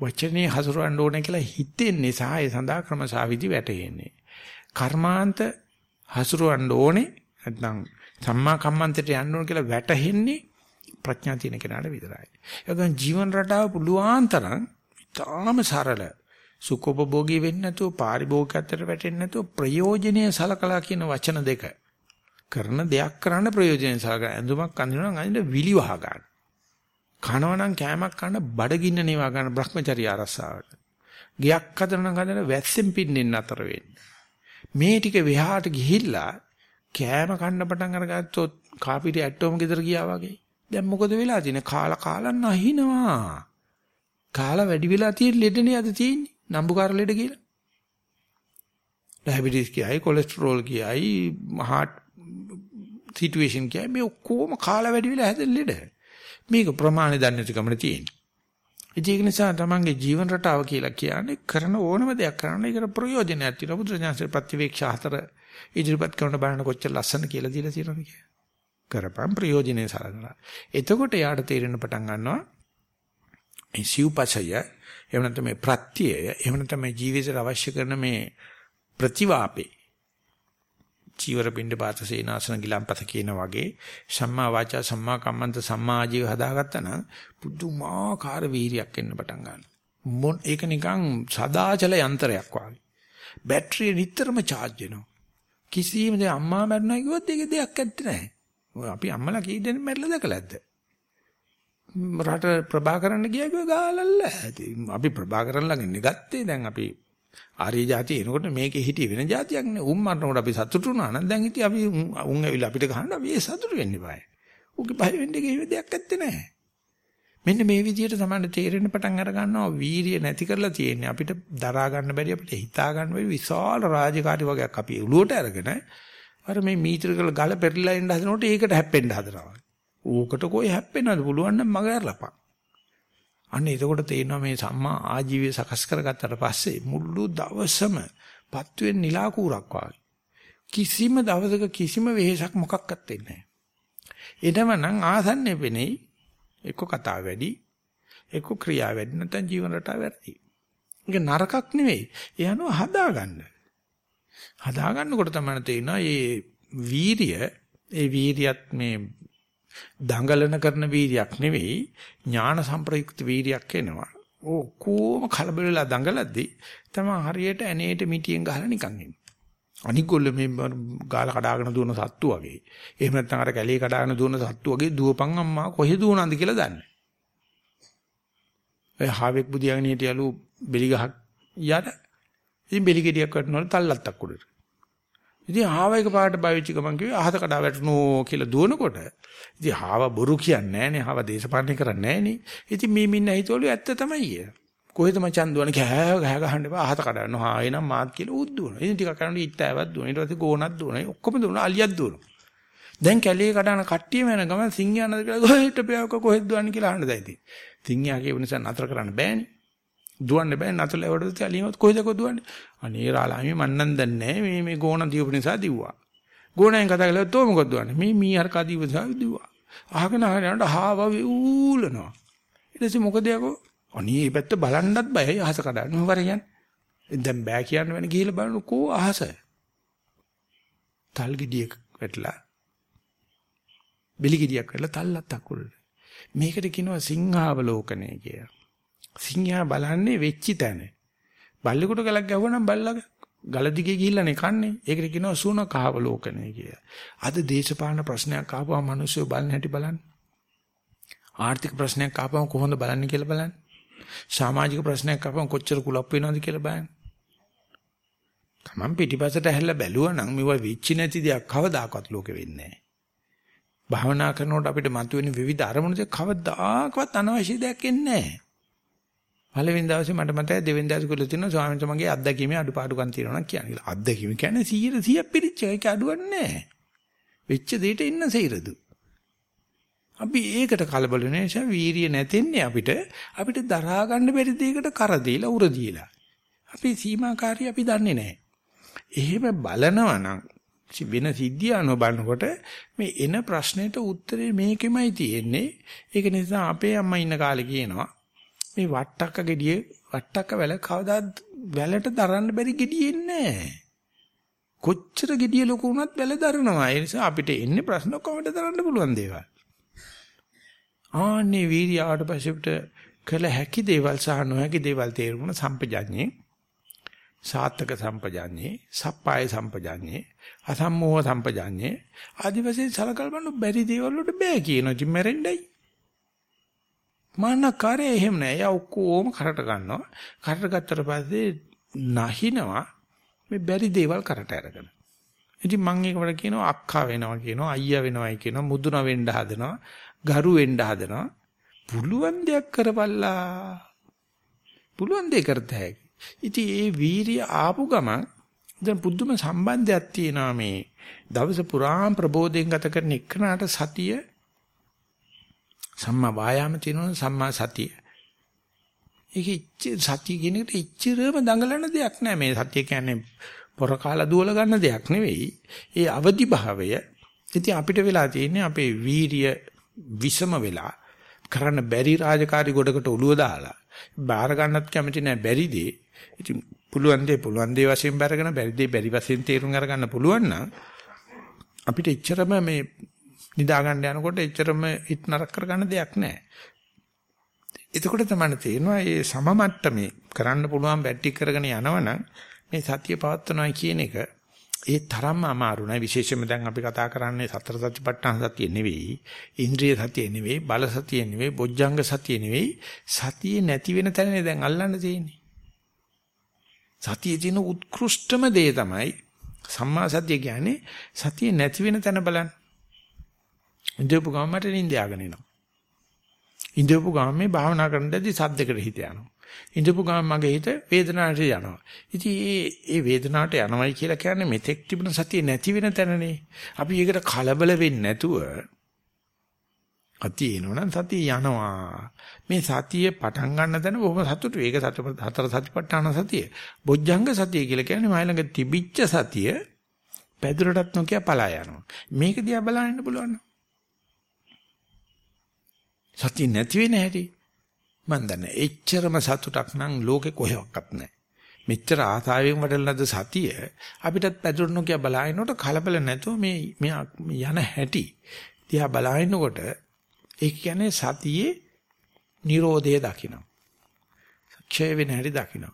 වචනේ හසුරවන්න ඕනේ කියලා හිතෙන්නේ සහ ඒ සඳහා ක්‍රමසාවිදි වැටෙන්නේ. කර්මාන්ත හසුරවන්න ඕනේ නැත්නම් සම්මා කම්මන්තයට යන්න ඕන කියලා වැටහෙන්නේ ප්‍රඥා තියෙන කෙනාට විතරයි. ඒකෙන් ජීවන රටාව පුළුවන් තරම් ඉතාම සරල සුඛෝපභෝගී වෙන්නේ නැතුව පාරිභෝගිකත්වයට වැටෙන්නේ නැතුව ප්‍රයෝජනීය සලකලා කියන වචන දෙක කරන දෙයක් කරන්න ප්‍රයෝජනෙයි සලකන ඇඳුමක් අඳිනවා නම් අඳින්න විලි වහ ගන්න. කනවා නම් කෑමක් කන්න බඩගින්න නේවා ගන්න Brahmacharya ආරස්සාවට. ගියක් හදන නම් හදන වැස්සෙන් පින්නෙන් අතර වෙන්නේ. මේ ටික වෙහාට ගිහිල්ලා කෑම කන්න පටන් අරගත්තොත් කාපිරි ඇට්ටෝම ගෙදර ගියා වගේ. දැන් මොකද වෙලා තියෙන්නේ? කාලා කාලා නැහිනවා. කාලා වැඩි වෙලා තියෙන ලෙඩනේ අද තියෙන්නේ. නම්බුකාර ලෙඩ කියලා. ඩයබටිස් කියයි, කොලෙස්ටරෝල් කියයි, heart සිටුේෂන් කියයි මේ ඔක්කොම කාලා වැඩි වෙලා හැදෙන ලෙඩ. මේක ප්‍රමාණය දන්නේ නැති කමන තියෙන්නේ. ඒක නිසා තමන්ගේ ජීවන රටාව කියලා කියන්නේ කරන ඕනම දෙයක් කරන්න ඒකට ප්‍රයෝජනයක් තියෙනවා. බුදුරජාණන්සේ ප්‍රතිවේක්ෂා හතර ඉදිරිපත් කරන බලන්න කොච්චර ලස්සන කියලා දීලා තියෙනවද කියලා. කරපම් ප්‍රයෝජනේ සලකනවා. එතකොට යාට තේරෙන පටන් ගන්නවා මේ සිව්පසය එහෙම නැත්නම් මේ ප්‍රත්‍යය එහෙම නැත්නම් මේ ජීවිතයට අවශ්‍ය කරන මේ ප්‍රතිවාපේ චීවර පින්ඩ පාත සේනාසන ගිලම්පත කියන වගේ සම්මා වාචා සම්මා කම්මන්ත සම්මා ආජීව හදාගත්තා නම් පුදුමාකාර වීරියක් එන්න පටන් ගන්නවා. මොන් ඒක නිකන් සදාචල යන්ත්‍රයක් වගේ. බැටරිය නිතරම charge වෙනවා. කිසිම දෙයක් අම්මා මැරුණා කිව්වොත් ඒක දෙයක් ඇත්තේ නැහැ. අපි අම්මලා කී දෙනෙක් මැරිලා දැකලාද? රට ප්‍රභාකරන්න ගියා කිව්ව ගාලල්ල. අපි ප්‍රභාකරන් ළඟ ඉන්නේ ගත්තේ දැන් අපි ආර්ය જાතිය එනකොට මේකේ හිටිය වෙන જાතියක් නේ. උන් මරනකොට අපි සතුටු වුණා නම් දැන් ඉතින් අපි උන් ඇවිල්ලා අපිට ගහන්න අපි ඒ සතුටු වෙන්න බෑ. උගේ බය වෙන්න කිව්ව දෙයක් ඇත්තේ නැහැ. මෙන්න මේ විදිහට තමයි තේරෙන්න පටන් අර ගන්නවා වීරිය නැති කරලා තියෙන්නේ අපිට දරා ගන්න බැරි අපිට හිතා ගන්න බැරි විශාල රාජකාරී වගේක් අපි උළුවට අරගෙන අර මේ මීටර කළ ගල පෙරලා එන්න හදනකොට ඒකට හැප්පෙන්න හදනවා. ඌකට කොයි හැප්පෙනවද පුළුවන් නම් මග ඇරලපන්. අන්න එතකොට තේරෙනවා මේ සම්මා ආජීවය සකස් කරගත්තට පස්සේ මුළු දවසම පත් වෙන නිලා කූරක් වගේ. කිසිම දවසක කිසිම වෙහෙසක් මොකක්වත් වෙන්නේ නැහැ. එනම නම් ආසන්නේ වෙන්නේ එක්ක කතාව වැඩි එක්ක ක්‍රියාව වැඩි නැත්නම් ජීවන රටාව වැඩි. ඒක නරකක් නෙවෙයි. ඒ අනුව හදාගන්න. හදාගන්නකොට තමයි තේරෙනවා මේ වීරිය ඒ වීරියත් මේ දඟලන කරන වීරියක් නෙවෙයි ඥාන සම්ප්‍රයුක්ත වීරියක් එනවා. ඕ කොම කලබල වෙලා දඟලද්දී තමයි හරියට ඇනේට මිටියෙන් ගහලා නිකන් ඉන්නේ. අනික ගොල්ල මේ ගාල කඩාගෙන දුවන සත්තු වගේ. එහෙම නැත්නම් අර කැලේ කඩාගෙන දුවන සත්තු වගේ දුවපන් අම්මා කොහෙද දුවනන්ද කියලා දන්නේ. ඔය හාවෙක් බුදියාගෙන හිටියලු බෙලි ගහක් යට. ඉතින් බෙලි ගෙඩියක් වටනවල තල්ලත්තක් උඩට. ඉතින් ආව එක පාට බයිචි ගමන් කිව්වේ අහත කඩා වැටුණෝ කියලා දුවනකොට ඉතින් ආව බොරු කියන්නේ නැහනේ ආව දේශපාලනය කරන්නේ නැහනේ. ඉතින් මේ මින්න හිතවලු ඇත්ත තමයි කිය. කොහෙද මචන් දුවන්නේ කෑ ගහ ගහන්න එපා අහත කඩන්න. හා එනම් මාත් කියලා උත් දුවනවා. ඉතින් ටිකක් කරනකොට ඉත්තෑවක් දුවනවා. ඊට පස්සේ ගෝනක් දුවනවා. ඔක්කොම දුවනවා. අලියක් දුවනවා. දැන් කැලේ කඩන කට්ටියම යන ගමන් සිංහයා නේද කියලා කොහෙට පෑවක කොහෙද දුවන්නේ කියලා අහන්න දැන් ඉතින්. සිංහයා කියව නිසා නතර කරන්න බෑනේ. දුවන්න බෑ නතර ලැබඩ තලියමත් කොහෙද කො දුවන්නේ? අනේ රාලාමි මන්නම් දන්නේ මේ මේ ගෝණ දීපු නිසා දිව්වා. ගෝණෙන් කතා කළා තෝ මොකද දුවන්නේ? මේ මී හරකා දීපු නිසා දිව්වා. අහගෙන අහගෙන හාව වූලනවා ඊට පස්සේ මොකද යකෝ? අනේ මේ පැත්ත බලන්නත් බයයි අහස කඩන්න. වර කියන්නේ? දැන් බෑ කියන්න වෙන ගිහිල්ලා බලන්න කෝ අහස. තල් ගෙඩියක් වැටලා බෙලි ගෙඩියක් වැටලා තල්ලත් අකුල් මේකට කියනවා සිංහාවලෝකනය කියලා. සිංහයා බලන්නේ වෙච්චි තැන. බල්ලෙකුට ගලක් ගැහුවනම් බල්ලා ගල දිගේ ගිහිල්ලානේ කන්නේ. ඒකට කියනවා සුණ කහවලෝකනය කියලා. අද දේශපාලන ප්‍රශ්නයක් ආපුවම මිනිස්සු බලන්න හැටි බලන්න. ආර්ථික ප්‍රශ්නයක් ආපුවම කොහොමද බලන්නේ කියලා බලන්න. සමාජික ප්‍රශ්නයක් ආපුවම කොච්චර කුලප් වෙනවද කියලා බලන්න. Taman පිටිපස්සට ඇහැල්ලා බැලුවා නම් මේවා වෙච්චි නැති දෙයක් කවදාකවත් ලෝකෙ වෙන්නේ නැහැ. භාවනා කරනකොට අපිට මතුවෙන විවිධ අරමුණු දෙක කවදාකවත් අනවශ්‍ය දෙයක් එන්නේ නැහැ. පළවෙනි දවසේ මට මතකයි දෙවෙනි දවසේ කිව්ලා තියෙනවා ස්වාමීන් වහන්සේ මගේ අත්දැකීමේ අඩුපාඩුකම් තියෙනවා නම් කියන්නේ. අත්දැකීම කියන්නේ 100 100 පිළිච්ච එක අඩුවක් නැහැ. වෙච්ච දෙයට ඉන්න සීරදු. අපි ඒකට කලබල නිසා වීරිය නැතෙන්නේ අපිට අපිට දරා ගන්න බැරි දෙයකට කර දීලා උර දීලා. අපි සීමාකාරී අපි දන්නේ නැහැ. එහෙම බලනවා නම් වෙන සිද්ධිය අනුව බලනකොට මේ එන ප්‍රශ්නෙට උත්තරේ මේකෙමයි තියෙන්නේ. ඒක නිසා අපේ අම්මා ඉන්න කාලේ කියනවා මේ වට්ටක්ක ගෙඩිය වට්ටක්ක වැල කවදාත් වැලට දරන්න බැරි ගෙඩියෙන්නේ නැහැ. කොච්චර ගෙඩිය ලොකු වුණත් වැල දරනවා. ඒ නිසා අපිට එන්නේ ප්‍රශ්න කොහොමද දරන්න පුළුවන් දේවල්. ආන්නේ වීර්ය ආවට පස්සේ කළ හැකි දේවල් සහ නොහැකි දේවල් තේරුම් සම්පජඤ්ඤේ සාත්තක සම්පජඤ්ඤේ සප්පාය සම්පජඤ්ඤේ අසම්මෝහ සම්පජඤ්ඤේ ආදි වශයෙන් සලකල් බලන බැරි දේවල් වලට බෑ කියනවා ජිම්මරෙන්ඩයි මානකාරය එහෙම නෑ. එයා ඔක්කොම කරට ගන්නවා. කරට ගත්තට පස්සේ නැහිනවා මේ බැරි දේවල් කරට අරගෙන. ඉතින් මම ඒකට කියනවා අක්කා වෙනවා කියනවා අයියා වෙනවයි කියනවා මුදුන වෙන්න හදනවා ගරු වෙන්න හදනවා පුළුවන් දෙයක් කරපල්ලා පුළුවන් දෙයක් කරත හැකි. ඉතින් ඒ වීරිය ආපු ගමන් දැන් පුදුම සම්බන්ධයක් තියෙනවා මේ දවස පුරාම ප්‍රබෝධයෙන් ගත කරන එකනට සතිය සම්මා වායාම තියෙනවා සම්මා සතිය. ඒක සතිය කියන එකට ඉච්චරම දඟලන දෙයක් නෑ මේ සතිය කියන්නේ පොර කාලා දුවල ගන්න දෙයක් නෙවෙයි. ඒ අවදි භාවය ඉතින් අපිට වෙලා තියෙන්නේ අපේ වීරිය විසම වෙලා කරන්න බැරි රාජකාරි ගොඩකට ඔළුව දාලා බාර ගන්නත් කැමති නෑ බැරි දේ. ඉතින් පුළුවන් දේ පුළුවන් දේ වශයෙන් බැරගෙන බැරි දේ බැරි වශයෙන් තේරුම් අරගන්න පුළුවන් නම් අපිට එච්චරම මේ නිදා ගන්න යනකොට එච්චරම හිත නරක කරගන්න දෙයක් නැහැ. එතකොට තමයි තේරෙනවා මේ සම මට්ටමේ කරන්න පුළුවන් බැටි කරගෙන යනවනම් මේ සතිය පවත්වනවා කියන එක ඒ තරම්ම අමාරු නෑ. විශේෂයෙන්ම දැන් අපි කතා කරන්නේ සතර සතිපට්ඨාන සතිය නෙවෙයි ඉන්ද්‍රිය සතිය නෙවෙයි බල සතිය නෙවෙයි බොජ්ජංග සතිය නෙවෙයි. සතියේ නැති වෙන තැනනේ දැන් අල්ලන්න තියෙන්නේ. සතියේ තියෙන උත්කෘෂ්ඨම දේ තමයි සම්මා සතිය කියන්නේ සතියේ නැති වෙන තැන බලන්න. ඉඳපු ගමන් මට නිින්ද යාගෙන එනවා. ඉඳපු ගමන් මේ භාවනා කරනදී සද්දකට හිත යනවා. ඉඳපු ගමන් මගේ හිත වේදනාවට යනවා. ඉතින් මේ මේ වේදනාවට යනවයි කියලා කියන්නේ මෙතෙක් තිබුණ සතිය නැති වෙන තැනනේ. අපි ඒකට කලබල වෙන්නේ නැතුව අති එනවනම් සතිය යනවා. මේ සතිය පටන් ගන්න තැන බොහොම සතුටු. ඒක හතර සතිපට්ඨාන සතිය. බොජ්ජංග සතිය කියලා කියන්නේ මයි ළඟ තිබිච්ච සතිය පැදුරටත් නොකිය පලා යනවා. මේක දිහා බලන්න පුළුවන්. සතිය නැති වෙන හැටි මන් දන්නේ. එච්චරම සතුටක් නම් ලෝකේ කොහෙවත් නැහැ. මෙච්චර ආසාවෙන් වඩලනද සතිය අපිටත් පැදුරන කිය බලාගෙනකොට කලබල නැතුව මේ මේ යන හැටි දිහා බලාගෙනකොට ඒ කියන්නේ සතියේ Nirodhe දකින්න. ක්ෂය වෙන හැටි දකින්න.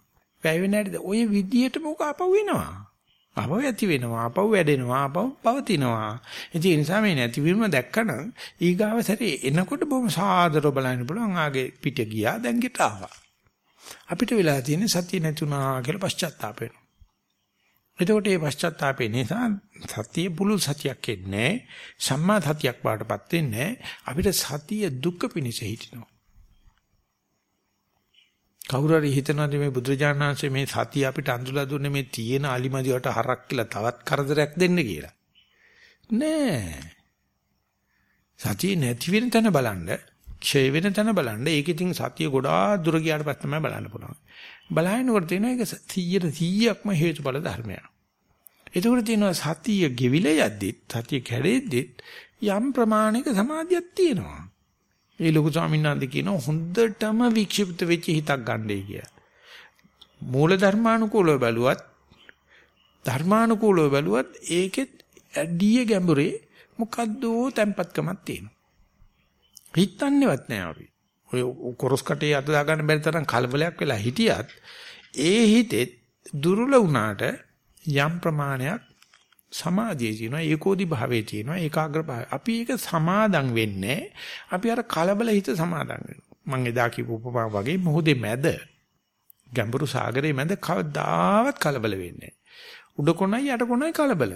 වැය වෙන හැටි ඔය විදියට මොක අපව වෙනවා. ආපහු ඇති වෙනවා ආපහු වැඩෙනවා ආපහු පවතිනවා. ඉතින් ඒ නිසා මේ නැතිවීම දැක්කනම් ඊගාව සැරේ එනකොට බොහොම සාදරව බලන්න පුළුවන් ආගේ පිට ගියා දැන් ගෙට ආවා. අපිට වෙලා තියෙන්නේ සතිය නැතුණා කියලා පශ්චාත්තාප වෙනවා. එතකොට මේ පශ්චාත්තාපේ නිසා සතිය පුළුල් සතියක් එන්නේ සම්මා සතියක් බාටපත් වෙන්නේ අපිට සතිය දුක්ඛ පිනිස හිටිනවා. කවුරු හරි හිතනවාද මේ බුදුරජාණන් වහන්සේ මේ සතිය අපිට අඳුලා දුන්නේ මේ තියෙන අලිමදිවට හරක් කියලා තවත් කරදරයක් දෙන්න කියලා. නෑ. සතිය නැති වෙන තැන බලන්න, ක්ෂය වෙන තැන බලන්න. ඒක ඉතින් සතිය ගොඩාක් දුර ගියාට පස්සේ තමයි බලන්න පුළුවන්. බලහිනකොට තියෙන එක 100 100ක්ම හේතුඵල ධර්මයක්. එතකොට තියෙනවා සතිය ගෙවිල යද්දිත්, සතිය කැඩෙද්දිත් යම් ප්‍රමාණයක සමාධියක් තියෙනවා. ඒ ලොකු ස්වාමීන් වහන්සේ කියන හොඳටම වික්ෂිප්ත වෙච්ච හිතක් ගන්නයි කිය. මූල ධර්මානුකූලව බැලුවත් ධර්මානුකූලව බැලුවත් ඒකෙත් ඇඩිය ගැඹුරේ මොකද්ද තැම්පත්කමක් තියෙනවා. හිතන්නේවත් නෑ අපි. ඔය කොරස් කටේ අත දාගන්න බැරි තරම් කලබලයක් වෙලා හිටියත් ඒ හිතෙත් දුර්වල වුණාට යම් ප්‍රමාණයක් සමාධියේ තියෙනවා ඒකෝදි භාවයේ තියෙනවා ඒකාග්‍ර භාවය. අපි ඒක සමාදම් වෙන්නේ අපි අර කලබල හිත සමාදම් වෙනවා. මම එදා කියපු උපමා වගේ මොහොතේ මැද ගැඹුරු සාගරයේ මැද කවදාවත් කලබල වෙන්නේ නැහැ. උඩ කොනයි යට කොනයි කලබල.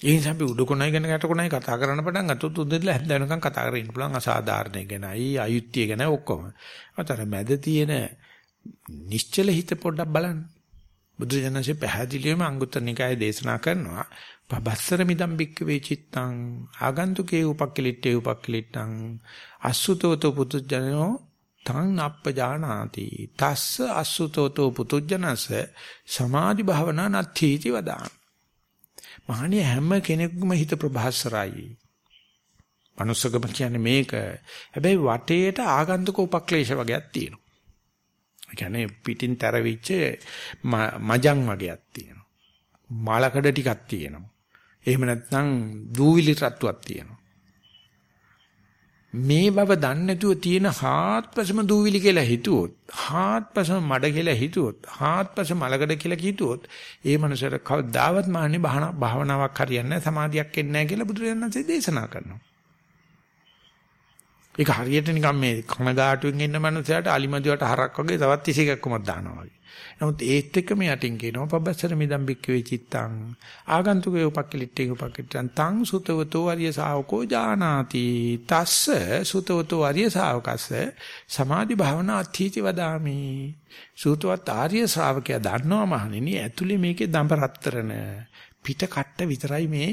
ඒ නිසා අපි උඩ කොනයි ගැන යට කොනයි කතා කරන්න පටන් ගත්තොත් උදේලා හැන්ද වෙනකන් කතා කරගෙන ඉන්න පුළුවන් අසාධාරණ ගැනයි අයුක්තිය ගැන ඔක්කොම. අතර මැද තියෙන නිශ්චල හිත පොඩ්ඩක් බලන්න. බුදු දනසේ පැහැදිලිවම අංගුත්තර නිකායේ දේශනා කරනවා පබස්සර මිදම් බික්ක වේචිත්තං ආගන්තුකේ උපක්කලිට්ඨේ උපක්කලිට්ඨං අසුතෝතෝ පුතුජනෝ තං අප්පජානාති තස්ස අසුතෝතෝ පුතුජනස සමාධි භාවනා නත්ථීති වදාන මහණිය හැම කෙනෙකුම හිත ප්‍රභාස්වරයි මනුස්සකම කියන්නේ මේක. හැබැයි වටේට ආගන්තුක උපක්ලේශ වගේක් තියෙනවා. ඒ කියන්නේ පිටින් තරවිච්ච මජං වගේක් තියෙනවා. මාලකඩ ටිකක් තියෙනවා. එහෙම නැත්නම් දූවිලි රට්ටුවක් තියෙනවා. මේ බව දන්නේ නැතුව තියෙන හාත්පසම දූවිලි කියලා හිතුවොත් හාත්පසම මඩ කියලා හිතුවොත් හාත්පස මලකඩ කියලා හිතුවොත් ඒ මනුස්සයාට කවදාවත් මාන්නේ භාවනාවක් හරියන්නේ නැහැ සමාධියක් එන්නේ නැහැ කියලා බුදුරජාණන්සේ දේශනා කරනවා. ඒක හරියට නිකන් මේ කනගාටුවෙන් ඉන්න මනුස්සයාට අලිමදිවට හරක් වගේ තවත් ඉසිකක්කමක් දානවා වගේ. නමුත් ඒත් එක්කම යටින් කියනවා පබස්සර මිදම් බික්කවේ චිත්තං ආගන්තුකේ උපක්කලිට්ඨේ උපක්කලිට්ඨං තං සුතවතෝ ආර්ය ශාවකෝ ජානාති තස්ස සුතවතෝ ආර්ය ශාවකස්ස සමාධි භාවනා අත්ථීති වදාමි. සූතවත් ආර්ය ශ්‍රාවකයා දන්නවා මහණෙනි ඇතුලේ මේකේ දඹ රත්තරන පිට කට්ට විතරයි මේ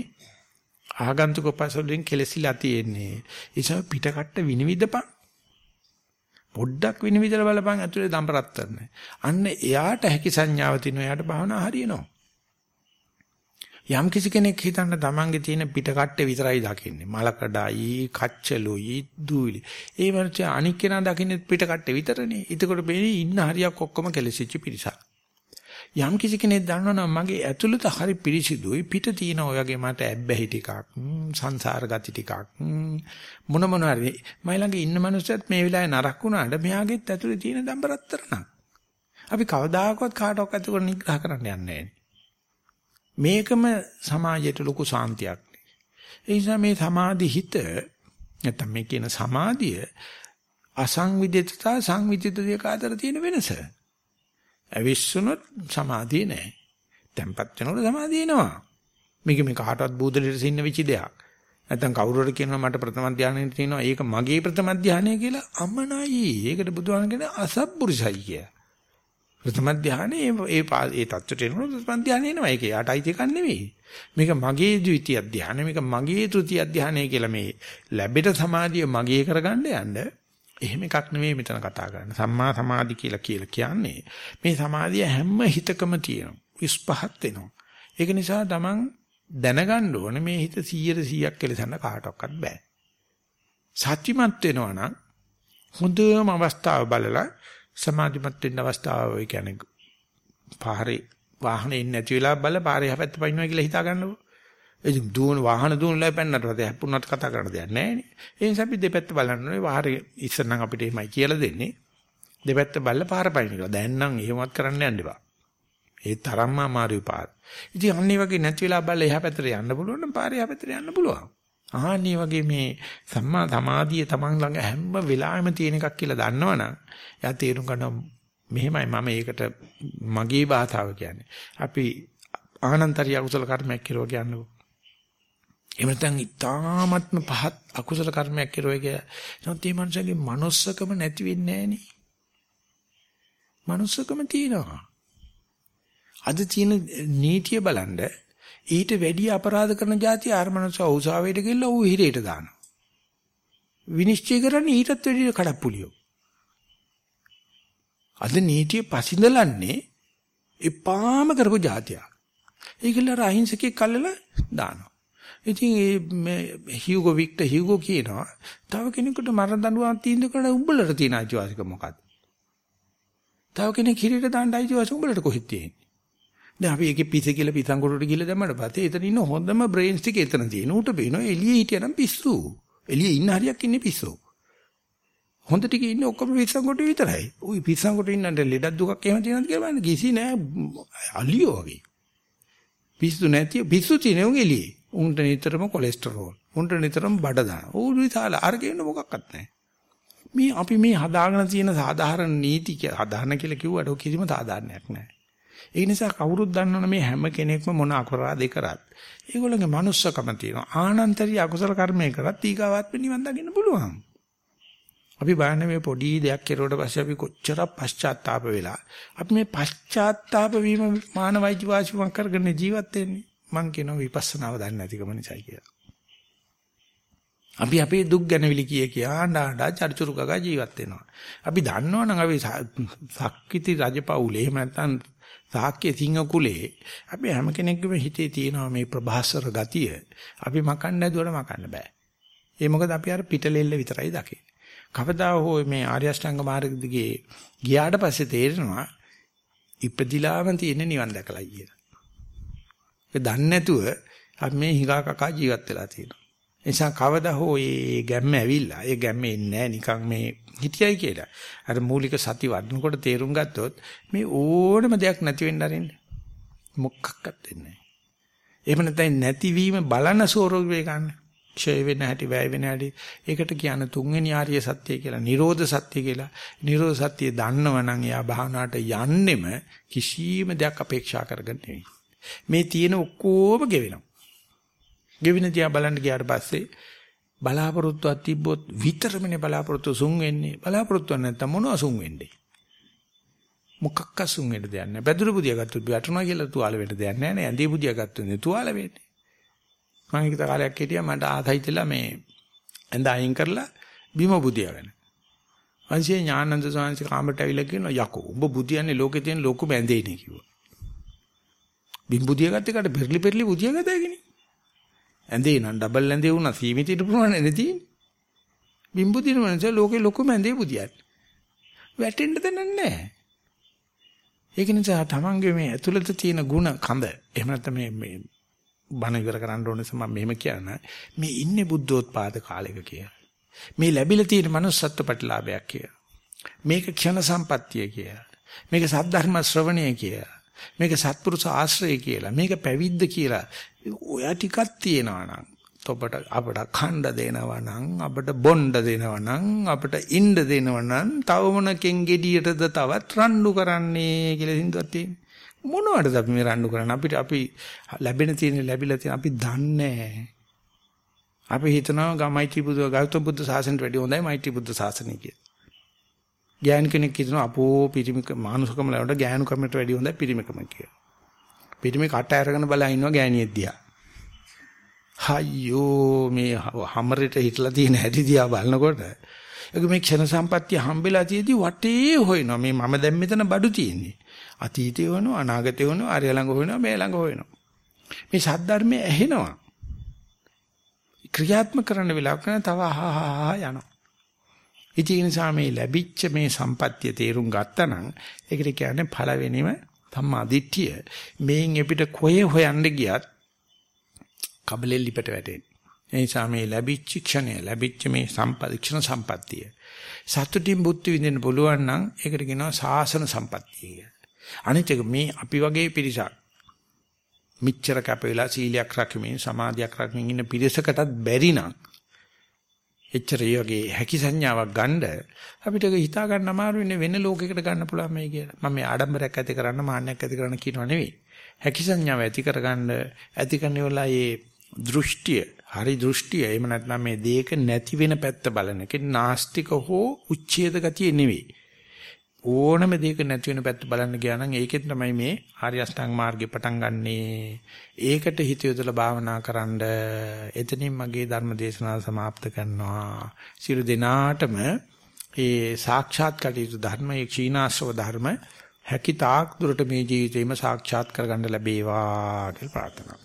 ආගන්තුක පසලෙන් කෙලසිලා තියෙන්නේ. ඒසම පිටකට්ට විනිවිදපන්. පොඩ්ඩක් විනිවිදලා බලපන් ඇතුලේ දම්පරත්තර නැහැ. අන්න එයාට හැකි සංඥාව තියෙනවා. එයාට භාවනා හරියනවා. යම් කිසි කෙනෙක් හිතන්න තමන්ගේ තියෙන පිටකට්ටේ විතරයි දකින්නේ. මලකඩයි, කච්චලුයි, දූවිලි. ඒ වගේ අනික් කෙනා දකින්නේ පිටකට්ටේ විතරනේ. එතකොට මේ ඉන්න හරියක් ඔක්කොම කෙලසිච්ච පිරිසක්. යම් කිසි කෙනෙක් දන්නවනම් මගේ ඇතුළත හරි පිරිසිදුයි. පිට තියෙන ඔය වගේ මට ඇබ්බැහි ටිකක් සංසාර ගති ටිකක් මොන මොන හරි. මයි ළඟ ඉන්න මනුස්සයත් මේ වෙලාවේ නරක වුණාට මෙයාගෙත් ඇතුළේ තියෙන දම්බරත්තරණ අපි කවදාකවත් කාටවත් ඇතුළට නිග්‍රහ කරන්න යන්නේ මේකම සමාජයට ලොකු සාන්තියක්. ඒ නිසා මේ සමාධි හිත නැත්නම් මේ කියන සමාධිය අසංවිධිතතා සංවිධිත දෙක අතර තියෙන වෙනස. ඇවිස්සුනොත් සමාධිය නැහැ. tempat වෙනකොට සමාධිය එනවා. මේක මේ කාටවත් බූදලෙට සින්න වෙච්ච දෙයක්. නැත්තම් කවුරුහරි කියනවා මට ප්‍රථම ධානය තියෙනවා ඒක මගේ ප්‍රථම ධානය කියලා අමනයි. ඒකට බුදුහාම කියන අසත්පුරුෂයි කිය. ප්‍රථම ධානය ඒ ඒ ඒ தත්ත්වයට එනකොට ප්‍රථම ධානය එනවා. ඒක යාටයි එකක් නෙවෙයි. මේක මගේ ද්විතිය ධානය මේක මගේ තෘතිය ධානය කියලා මේ ලැබෙට සමාධිය මගේ කරගන්න යන්නේ එහෙම එකක් නෙමෙයි මෙතන කතා කරන්නේ. සම්මා සමාධි කියලා කියලා කියන්නේ මේ සමාධිය හැම හිතකම තියෙනවා. 25ක් වෙනවා. ඒක නිසා තමන් දැනගන්න ඕනේ මේ හිත 100 100ක් කෙලසන්න කාටවත් බෑ. සත්‍යමත් වෙනවා නම් හොඳම අවස්ථාව බලලා සමාධිමත් වෙන්න අවස්ථාව ඒ කියන්නේ පාරේ වාහනේ ඉන්නේ නැති වෙලාව බල පාරේ හැපැත්ත පයින්නවා කියලා හිතා ගන්නකො. ඉතින් දුවන වාහන දුවනලා පැන්නට පස්සේ හැප්පුණාට කතා කරන්න දෙයක් නැහැ නේ. ඒ නිසා අපි දෙපැත්ත බලන්න ඕනේ. වාහරේ ඉස්සර නම් අපිට එහෙමයි කියලා දෙන්නේ. දෙපැත්ත බලලා පාර පයින් කියලා. දැන් නම් එහෙමවත් කරන්න යන්න එපා. ඒ තරම්ම අමාරුයි පාර. ඉතින් අන්නේ වගේ නැති වෙලා බලලා එහා පැත්තට යන්න පුළුවන් නම් පාරේ එහා පැත්තට යන්න පුළුවන්. ආන්නේ වගේ මේ සම්මා සමාධිය තමන් ළඟ හැම වෙලාවෙම තියෙන එකක් කියලා දන්නවනම් එයා තේරුම් ගන්නවා මෙහෙමයි මම ඒකට මගේ භාෂාව කියන්නේ. අපි ආනන්තරිය අකුසල කර්මයක් කියලා කියන්නකෝ. එහෙම නැත්නම් ඊ타මත්ම පහත් අකුසල කර්මයක් කෙරුවා කියලා. නමුත් මේ මනුස්සයාගේ manussකම නැති වෙන්නේ නැහනේ. manussකම තියෙනවා. අද තියෙන නීතිය බලන්න ඊට වැඩි අපරාධ කරන જાති ආර මනුස්සයා උසාවියට ගිහලා ඌ හිරේට දානවා. විනිශ්චය කරන්නේ ඊටත් වැඩි කඩප්පුලියෝ. අද නීතිය පසිඳලන්නේ එපාම කරපු જાතියක්. ඒකල අහිංසකෙක් කල්ලලා දානවා. ඉතින් මේ හියුගෝ වික්ටර් හියුගෝ කියනවා තව කෙනෙකුට මරණ දඬුවම් තීන්දුව කරන්න උඹලට තියෙන අයිතිවාසිකම මොකක්ද? තව කෙනෙක් හිරියට දාන්න අයිතිවාසිකම උඹලට කොහෙද තියෙන්නේ? දැන් අපි ඒකේ පිස කියලා පිටංගොඩට ගිහලා දැම්මට පස්සේ එතන ඉන්න හොඳම බ්‍රේන්ස් ටික එතන තියෙන උට පේනවා එළියේ හිටියනම් පිස්සු. එළියේ ඉන්න හරියක් ඉන්නේ පිස්සු. හොඳ ටික ඉන්නේ ඔක්කොම පිස්සංගොඩ විතරයි. උයි පිස්සංගොඩ ඉන්නට ලෙඩක් දුකක් එහෙම තියෙනවද කියලා බලන්න කිසි නෑ අලියෝ වගේ. පිස්සු නැති පිස්සු තියෙන උන් එළියේ. උන්ට නිතරම කොලෙස්ටරෝල්. උන්ට නිතරම බඩ දාන. ඌ විතාල අරගෙන මොකක්වත් නැහැ. මේ අපි මේ හදාගෙන තියෙන සාධාරණ නීති සාධාරණ කියලා කිව්වට කිසිම සාධාරණයක් නැහැ. ඒ නිසා කවුරුත් දන්නවනේ මේ හැම කෙනෙක්ම මොන අකුරාද කරත් ඒගොල්ලන්ගේ manussකම තියෙනවා. ආනන්තරී අකුසල කර්මය කරත් ඊගාවාත්ම නිවන් දකින්න පුළුවන්. අපි බලන්නේ මේ පොඩි දෙයක් කෙරුවට පස්සේ අපි කොච්චර පශ්චාත්තාප වෙලා අපි මේ පශ්චාත්තාප වීම මානවයිජ වාසිකම් කරගෙන ජීවත් වෙන්නේ. මං කියනවා විපස්සනාව දන්නේ නැතිකම නිසායි කියලා. අපි අපේ දුක් ගැනවිලි කිය කියා ආණ්ඩා චරිචුරු ගගා ජීවත් වෙනවා. අපි දන්නවනම් අපි සක්විති රජපෞලේ එහෙම නැත්නම් සාක්‍ය සිංහ කුලේ අපි හැම කෙනෙක්ගේම හිතේ තියෙනවා මේ ප්‍රභාසර ගතිය. අපි මකන්න ඇදුවට මකන්න බෑ. ඒ මොකද අපි අර පිටලෙල්ල විතරයි දකින්නේ. කවදා හෝ මේ ආර්ය අෂ්ටාංග මාර්ග දිගේ ගියාට පස්සේ තේරෙනවා ඉපදිලාම තියෙන නිවන් දැකලා කියලා. ඒක දන්නේ නැතුව අපි මේ හිඟා කකා ජීවත් වෙලා තියෙනවා. නිසා කවදා හෝ මේ ගැම්ම ඇවිල්ලා ඒ ගැම්ම එන්නේ නිකන් මේ හිටියයි කියලා. අර මූලික සති වඩනකොට තේරුම් ගත්තොත් මේ ඕනම දෙයක් නැති වෙන්න අරින්න. මොකක්වත් වෙන්නේ නැහැ. එහෙම නැත්නම් නැතිවීම බලන ස්වරූපේ ගන්න. ක්ෂය වෙන හැටි වැය වෙන හැටි ඒකට කියන තුන්වෙනි ආර්ය සත්‍ය කියලා නිරෝධ සත්‍ය කියලා. නිරෝධ සත්‍ය දන්නවනම් එයා භාවනාවට යන්නෙම කිසිම දෙයක් අපේක්ෂා කරගෙන නෙවෙයි. මේ තියෙන ඔක්කොම ගෙවෙනවා. ගෙවින දිහා බලන්න ගියාට පස්සේ බලාපොරොත්තුවක් තිබ්බොත් විතරමනේ බලාපොරොත්තු සුන් වෙන්නේ. බලාපොරොත්තු නැත්තම් මොනවා සුන් වෙන්නේ? මොකක්ක සුන් වෙන්න දෙයක් නැහැ. බැදුරු බුදියා ගත්තොත් වැටුණා කියලා තුවාල වෙන්න දෙයක් නැහැ නේ. ඇඳේ බුදියා ගත්තොත් තුවාල වෙන්නේ. මම හිත කාලයක් හිටියා මට ආතයිතලා මේ ඇඳ අයින් කරලා බිම බුදියාගෙන. වංශයේ ඥානන්ද සෝංශ කාමරට ඇවිල්ලා කියනවා යකෝ උඹ බුදියන්නේ ලෝකේ තියෙන ලොකුම ඇඳේනේ කිව්වා. බිම් බුදියා ගත්ත එකට පෙරලි පෙරලි බුදියා ගතයිනේ. ඇඳේ නම් ඩබල් ඇඳේ වුණා සීමිතීට ප්‍රමාණය නෙදී. බිම්බු දිනවනස ලෝකේ ලොකුම ඇඳේ බුදියත්. වැටෙන්න දෙන්න නැහැ. ඒක නිසා තමන්ගේ මේ ඇතුළත තියෙන ಗುಣ කඳ එහෙම නැත්නම් මේ මේ බණ ඉවර කරන්න ඕනේ සම මෙහෙම කියන මේ ඉන්නේ බුද්ධෝත්පාද කාලයක කියලා. මේ ලැබිලා තියෙන manussත්ව ප්‍රතිලාභයක් කියලා. මේක ක්ෂණ සම්පත්තිය කියලා. මේක සද්ධර්ම ශ්‍රවණය කියලා. මේක සත්පුරුෂ ආශ්‍රය කියලා. මේක පැවිද්ද කියලා. ඔය ටිකක් තියෙනවා නම් ඔබට අපට ඛණ්ඩ දෙනවා නම් අපට බොණ්ඩ දෙනවා නම් අපට ඉන්න දෙනවා නම් තව මොනකින් gediයටද තවත් රණ්ඩු කරන්නේ කියලා සින්දුවක් තියෙනවා. මොනවටද අපි මේ රණ්ඩු කරන්නේ? අපිට අපි ලැබෙන තියෙන ලැබිලා තියෙන අපි දන්නේ අපි හිතනවා ගමයිටි බුදු ගෞතම බුදු සාසනයට වැඩිය හොඳයි මෛත්‍රී බුදු සාසනය කියලා. ගෑනු කෙනෙක් හිතනවා අපෝ පිරිමික මානුෂකම ලවට ගෑනු කමට වැඩිය හොඳයි පිරිමිකම කියලා. පිරිමි කට අරගෙන බලා ඉන්නවා ගෑණියෙක් දිහා. හයියෝ මේ හැමරෙට හිටලා තියෙන හැටි දිහා බලනකොට ඒක මේ ක්ෂණ සම්පත්තිය හම්බෙලා තියදී වටේ හොයනවා මේ මම දැන් මෙතන බඩු තියෙන්නේ. අතීතේ වුණා අනාගතේ වුණා ආර්ය ළඟ හොයනවා මේ ළඟ හොයනවා. මේ සද්ධර්මයේ ඇහෙනවා. ක්‍රියාත්මක කරන්න වෙලාවක තව අහහා යනවා. ඉතින් ඒ නිසා මේ ලැබිච්ච මේ සම්පත්තිය තේරුම් ගත්තනම් ඒකට කියන්නේ පළවෙනිම ධම්මා දිට්ඨිය. මේන් එපිට කොහේ හොයන්න ගියත් කබලෙල් ලිපට වැටෙන්නේ. ඒ නිසා මේ ලැබිච්ච ක්ෂණය ලැබිච්ච මේ සම්පදික්ෂණ සම්පත්තිය සතුටින් බුද්ධ විඳින්න පුළුවන් නම් ඒකට කියනවා සාසන සම්පත්තිය කියලා. අනිත් එක මේ අපි වගේ පිරිසක් මිච්ඡර කැප වෙලා සීලයක් රැකීමෙන් සමාධියක් රැකීමෙන් ඉන්න පිරිසකටත් බැරි නම් එච්චර යෝගේ හැකි සංඥාවක් ගන්න අපිට හිතා ගන්න අමාරු වෙන්නේ වෙන ලෝකයකට ගන්න පුළුවන් මේ කියලා. මම මේ ආඩම්බරයක් ඇති කරන්න මාන්නයක් ඇති කරන්න කියනවා නෙවෙයි. හැකි සංඥාව ඇති කරගන්න ඇති කරන්නේවලා මේ දෘෂ්ටිය, හරි දෘෂ්ටිය එහෙම නැත්නම් මේ දේක නැති වෙන පැත්ත බලන එක නාස්තික හෝ උච්ඡේද ගතිය නෙවෙයි. ඕනම දෙයක නැති වෙන පැත්ත බලන්න ගියා නම් ඒකෙන් තමයි මේ ආර්ය අෂ්ටාංග මාර්ගේ පටන් ගන්නෙ. ඒකට හිත යොදලා භාවනා කරන්ඩ එතනින් මගේ ධර්ම දේශනාව સમાપ્ત කරනවා. සියලු දෙනාටම ඒ සාක්ෂාත් කටයුතු ධර්ම ඒ ක්ෂීනාශ්‍රව ධර්ම හැකි තාක් දුරට මේ ජීවිතේම සාක්ෂාත් කරගන්න ලැබේවා කියලා ප්‍රාර්ථනා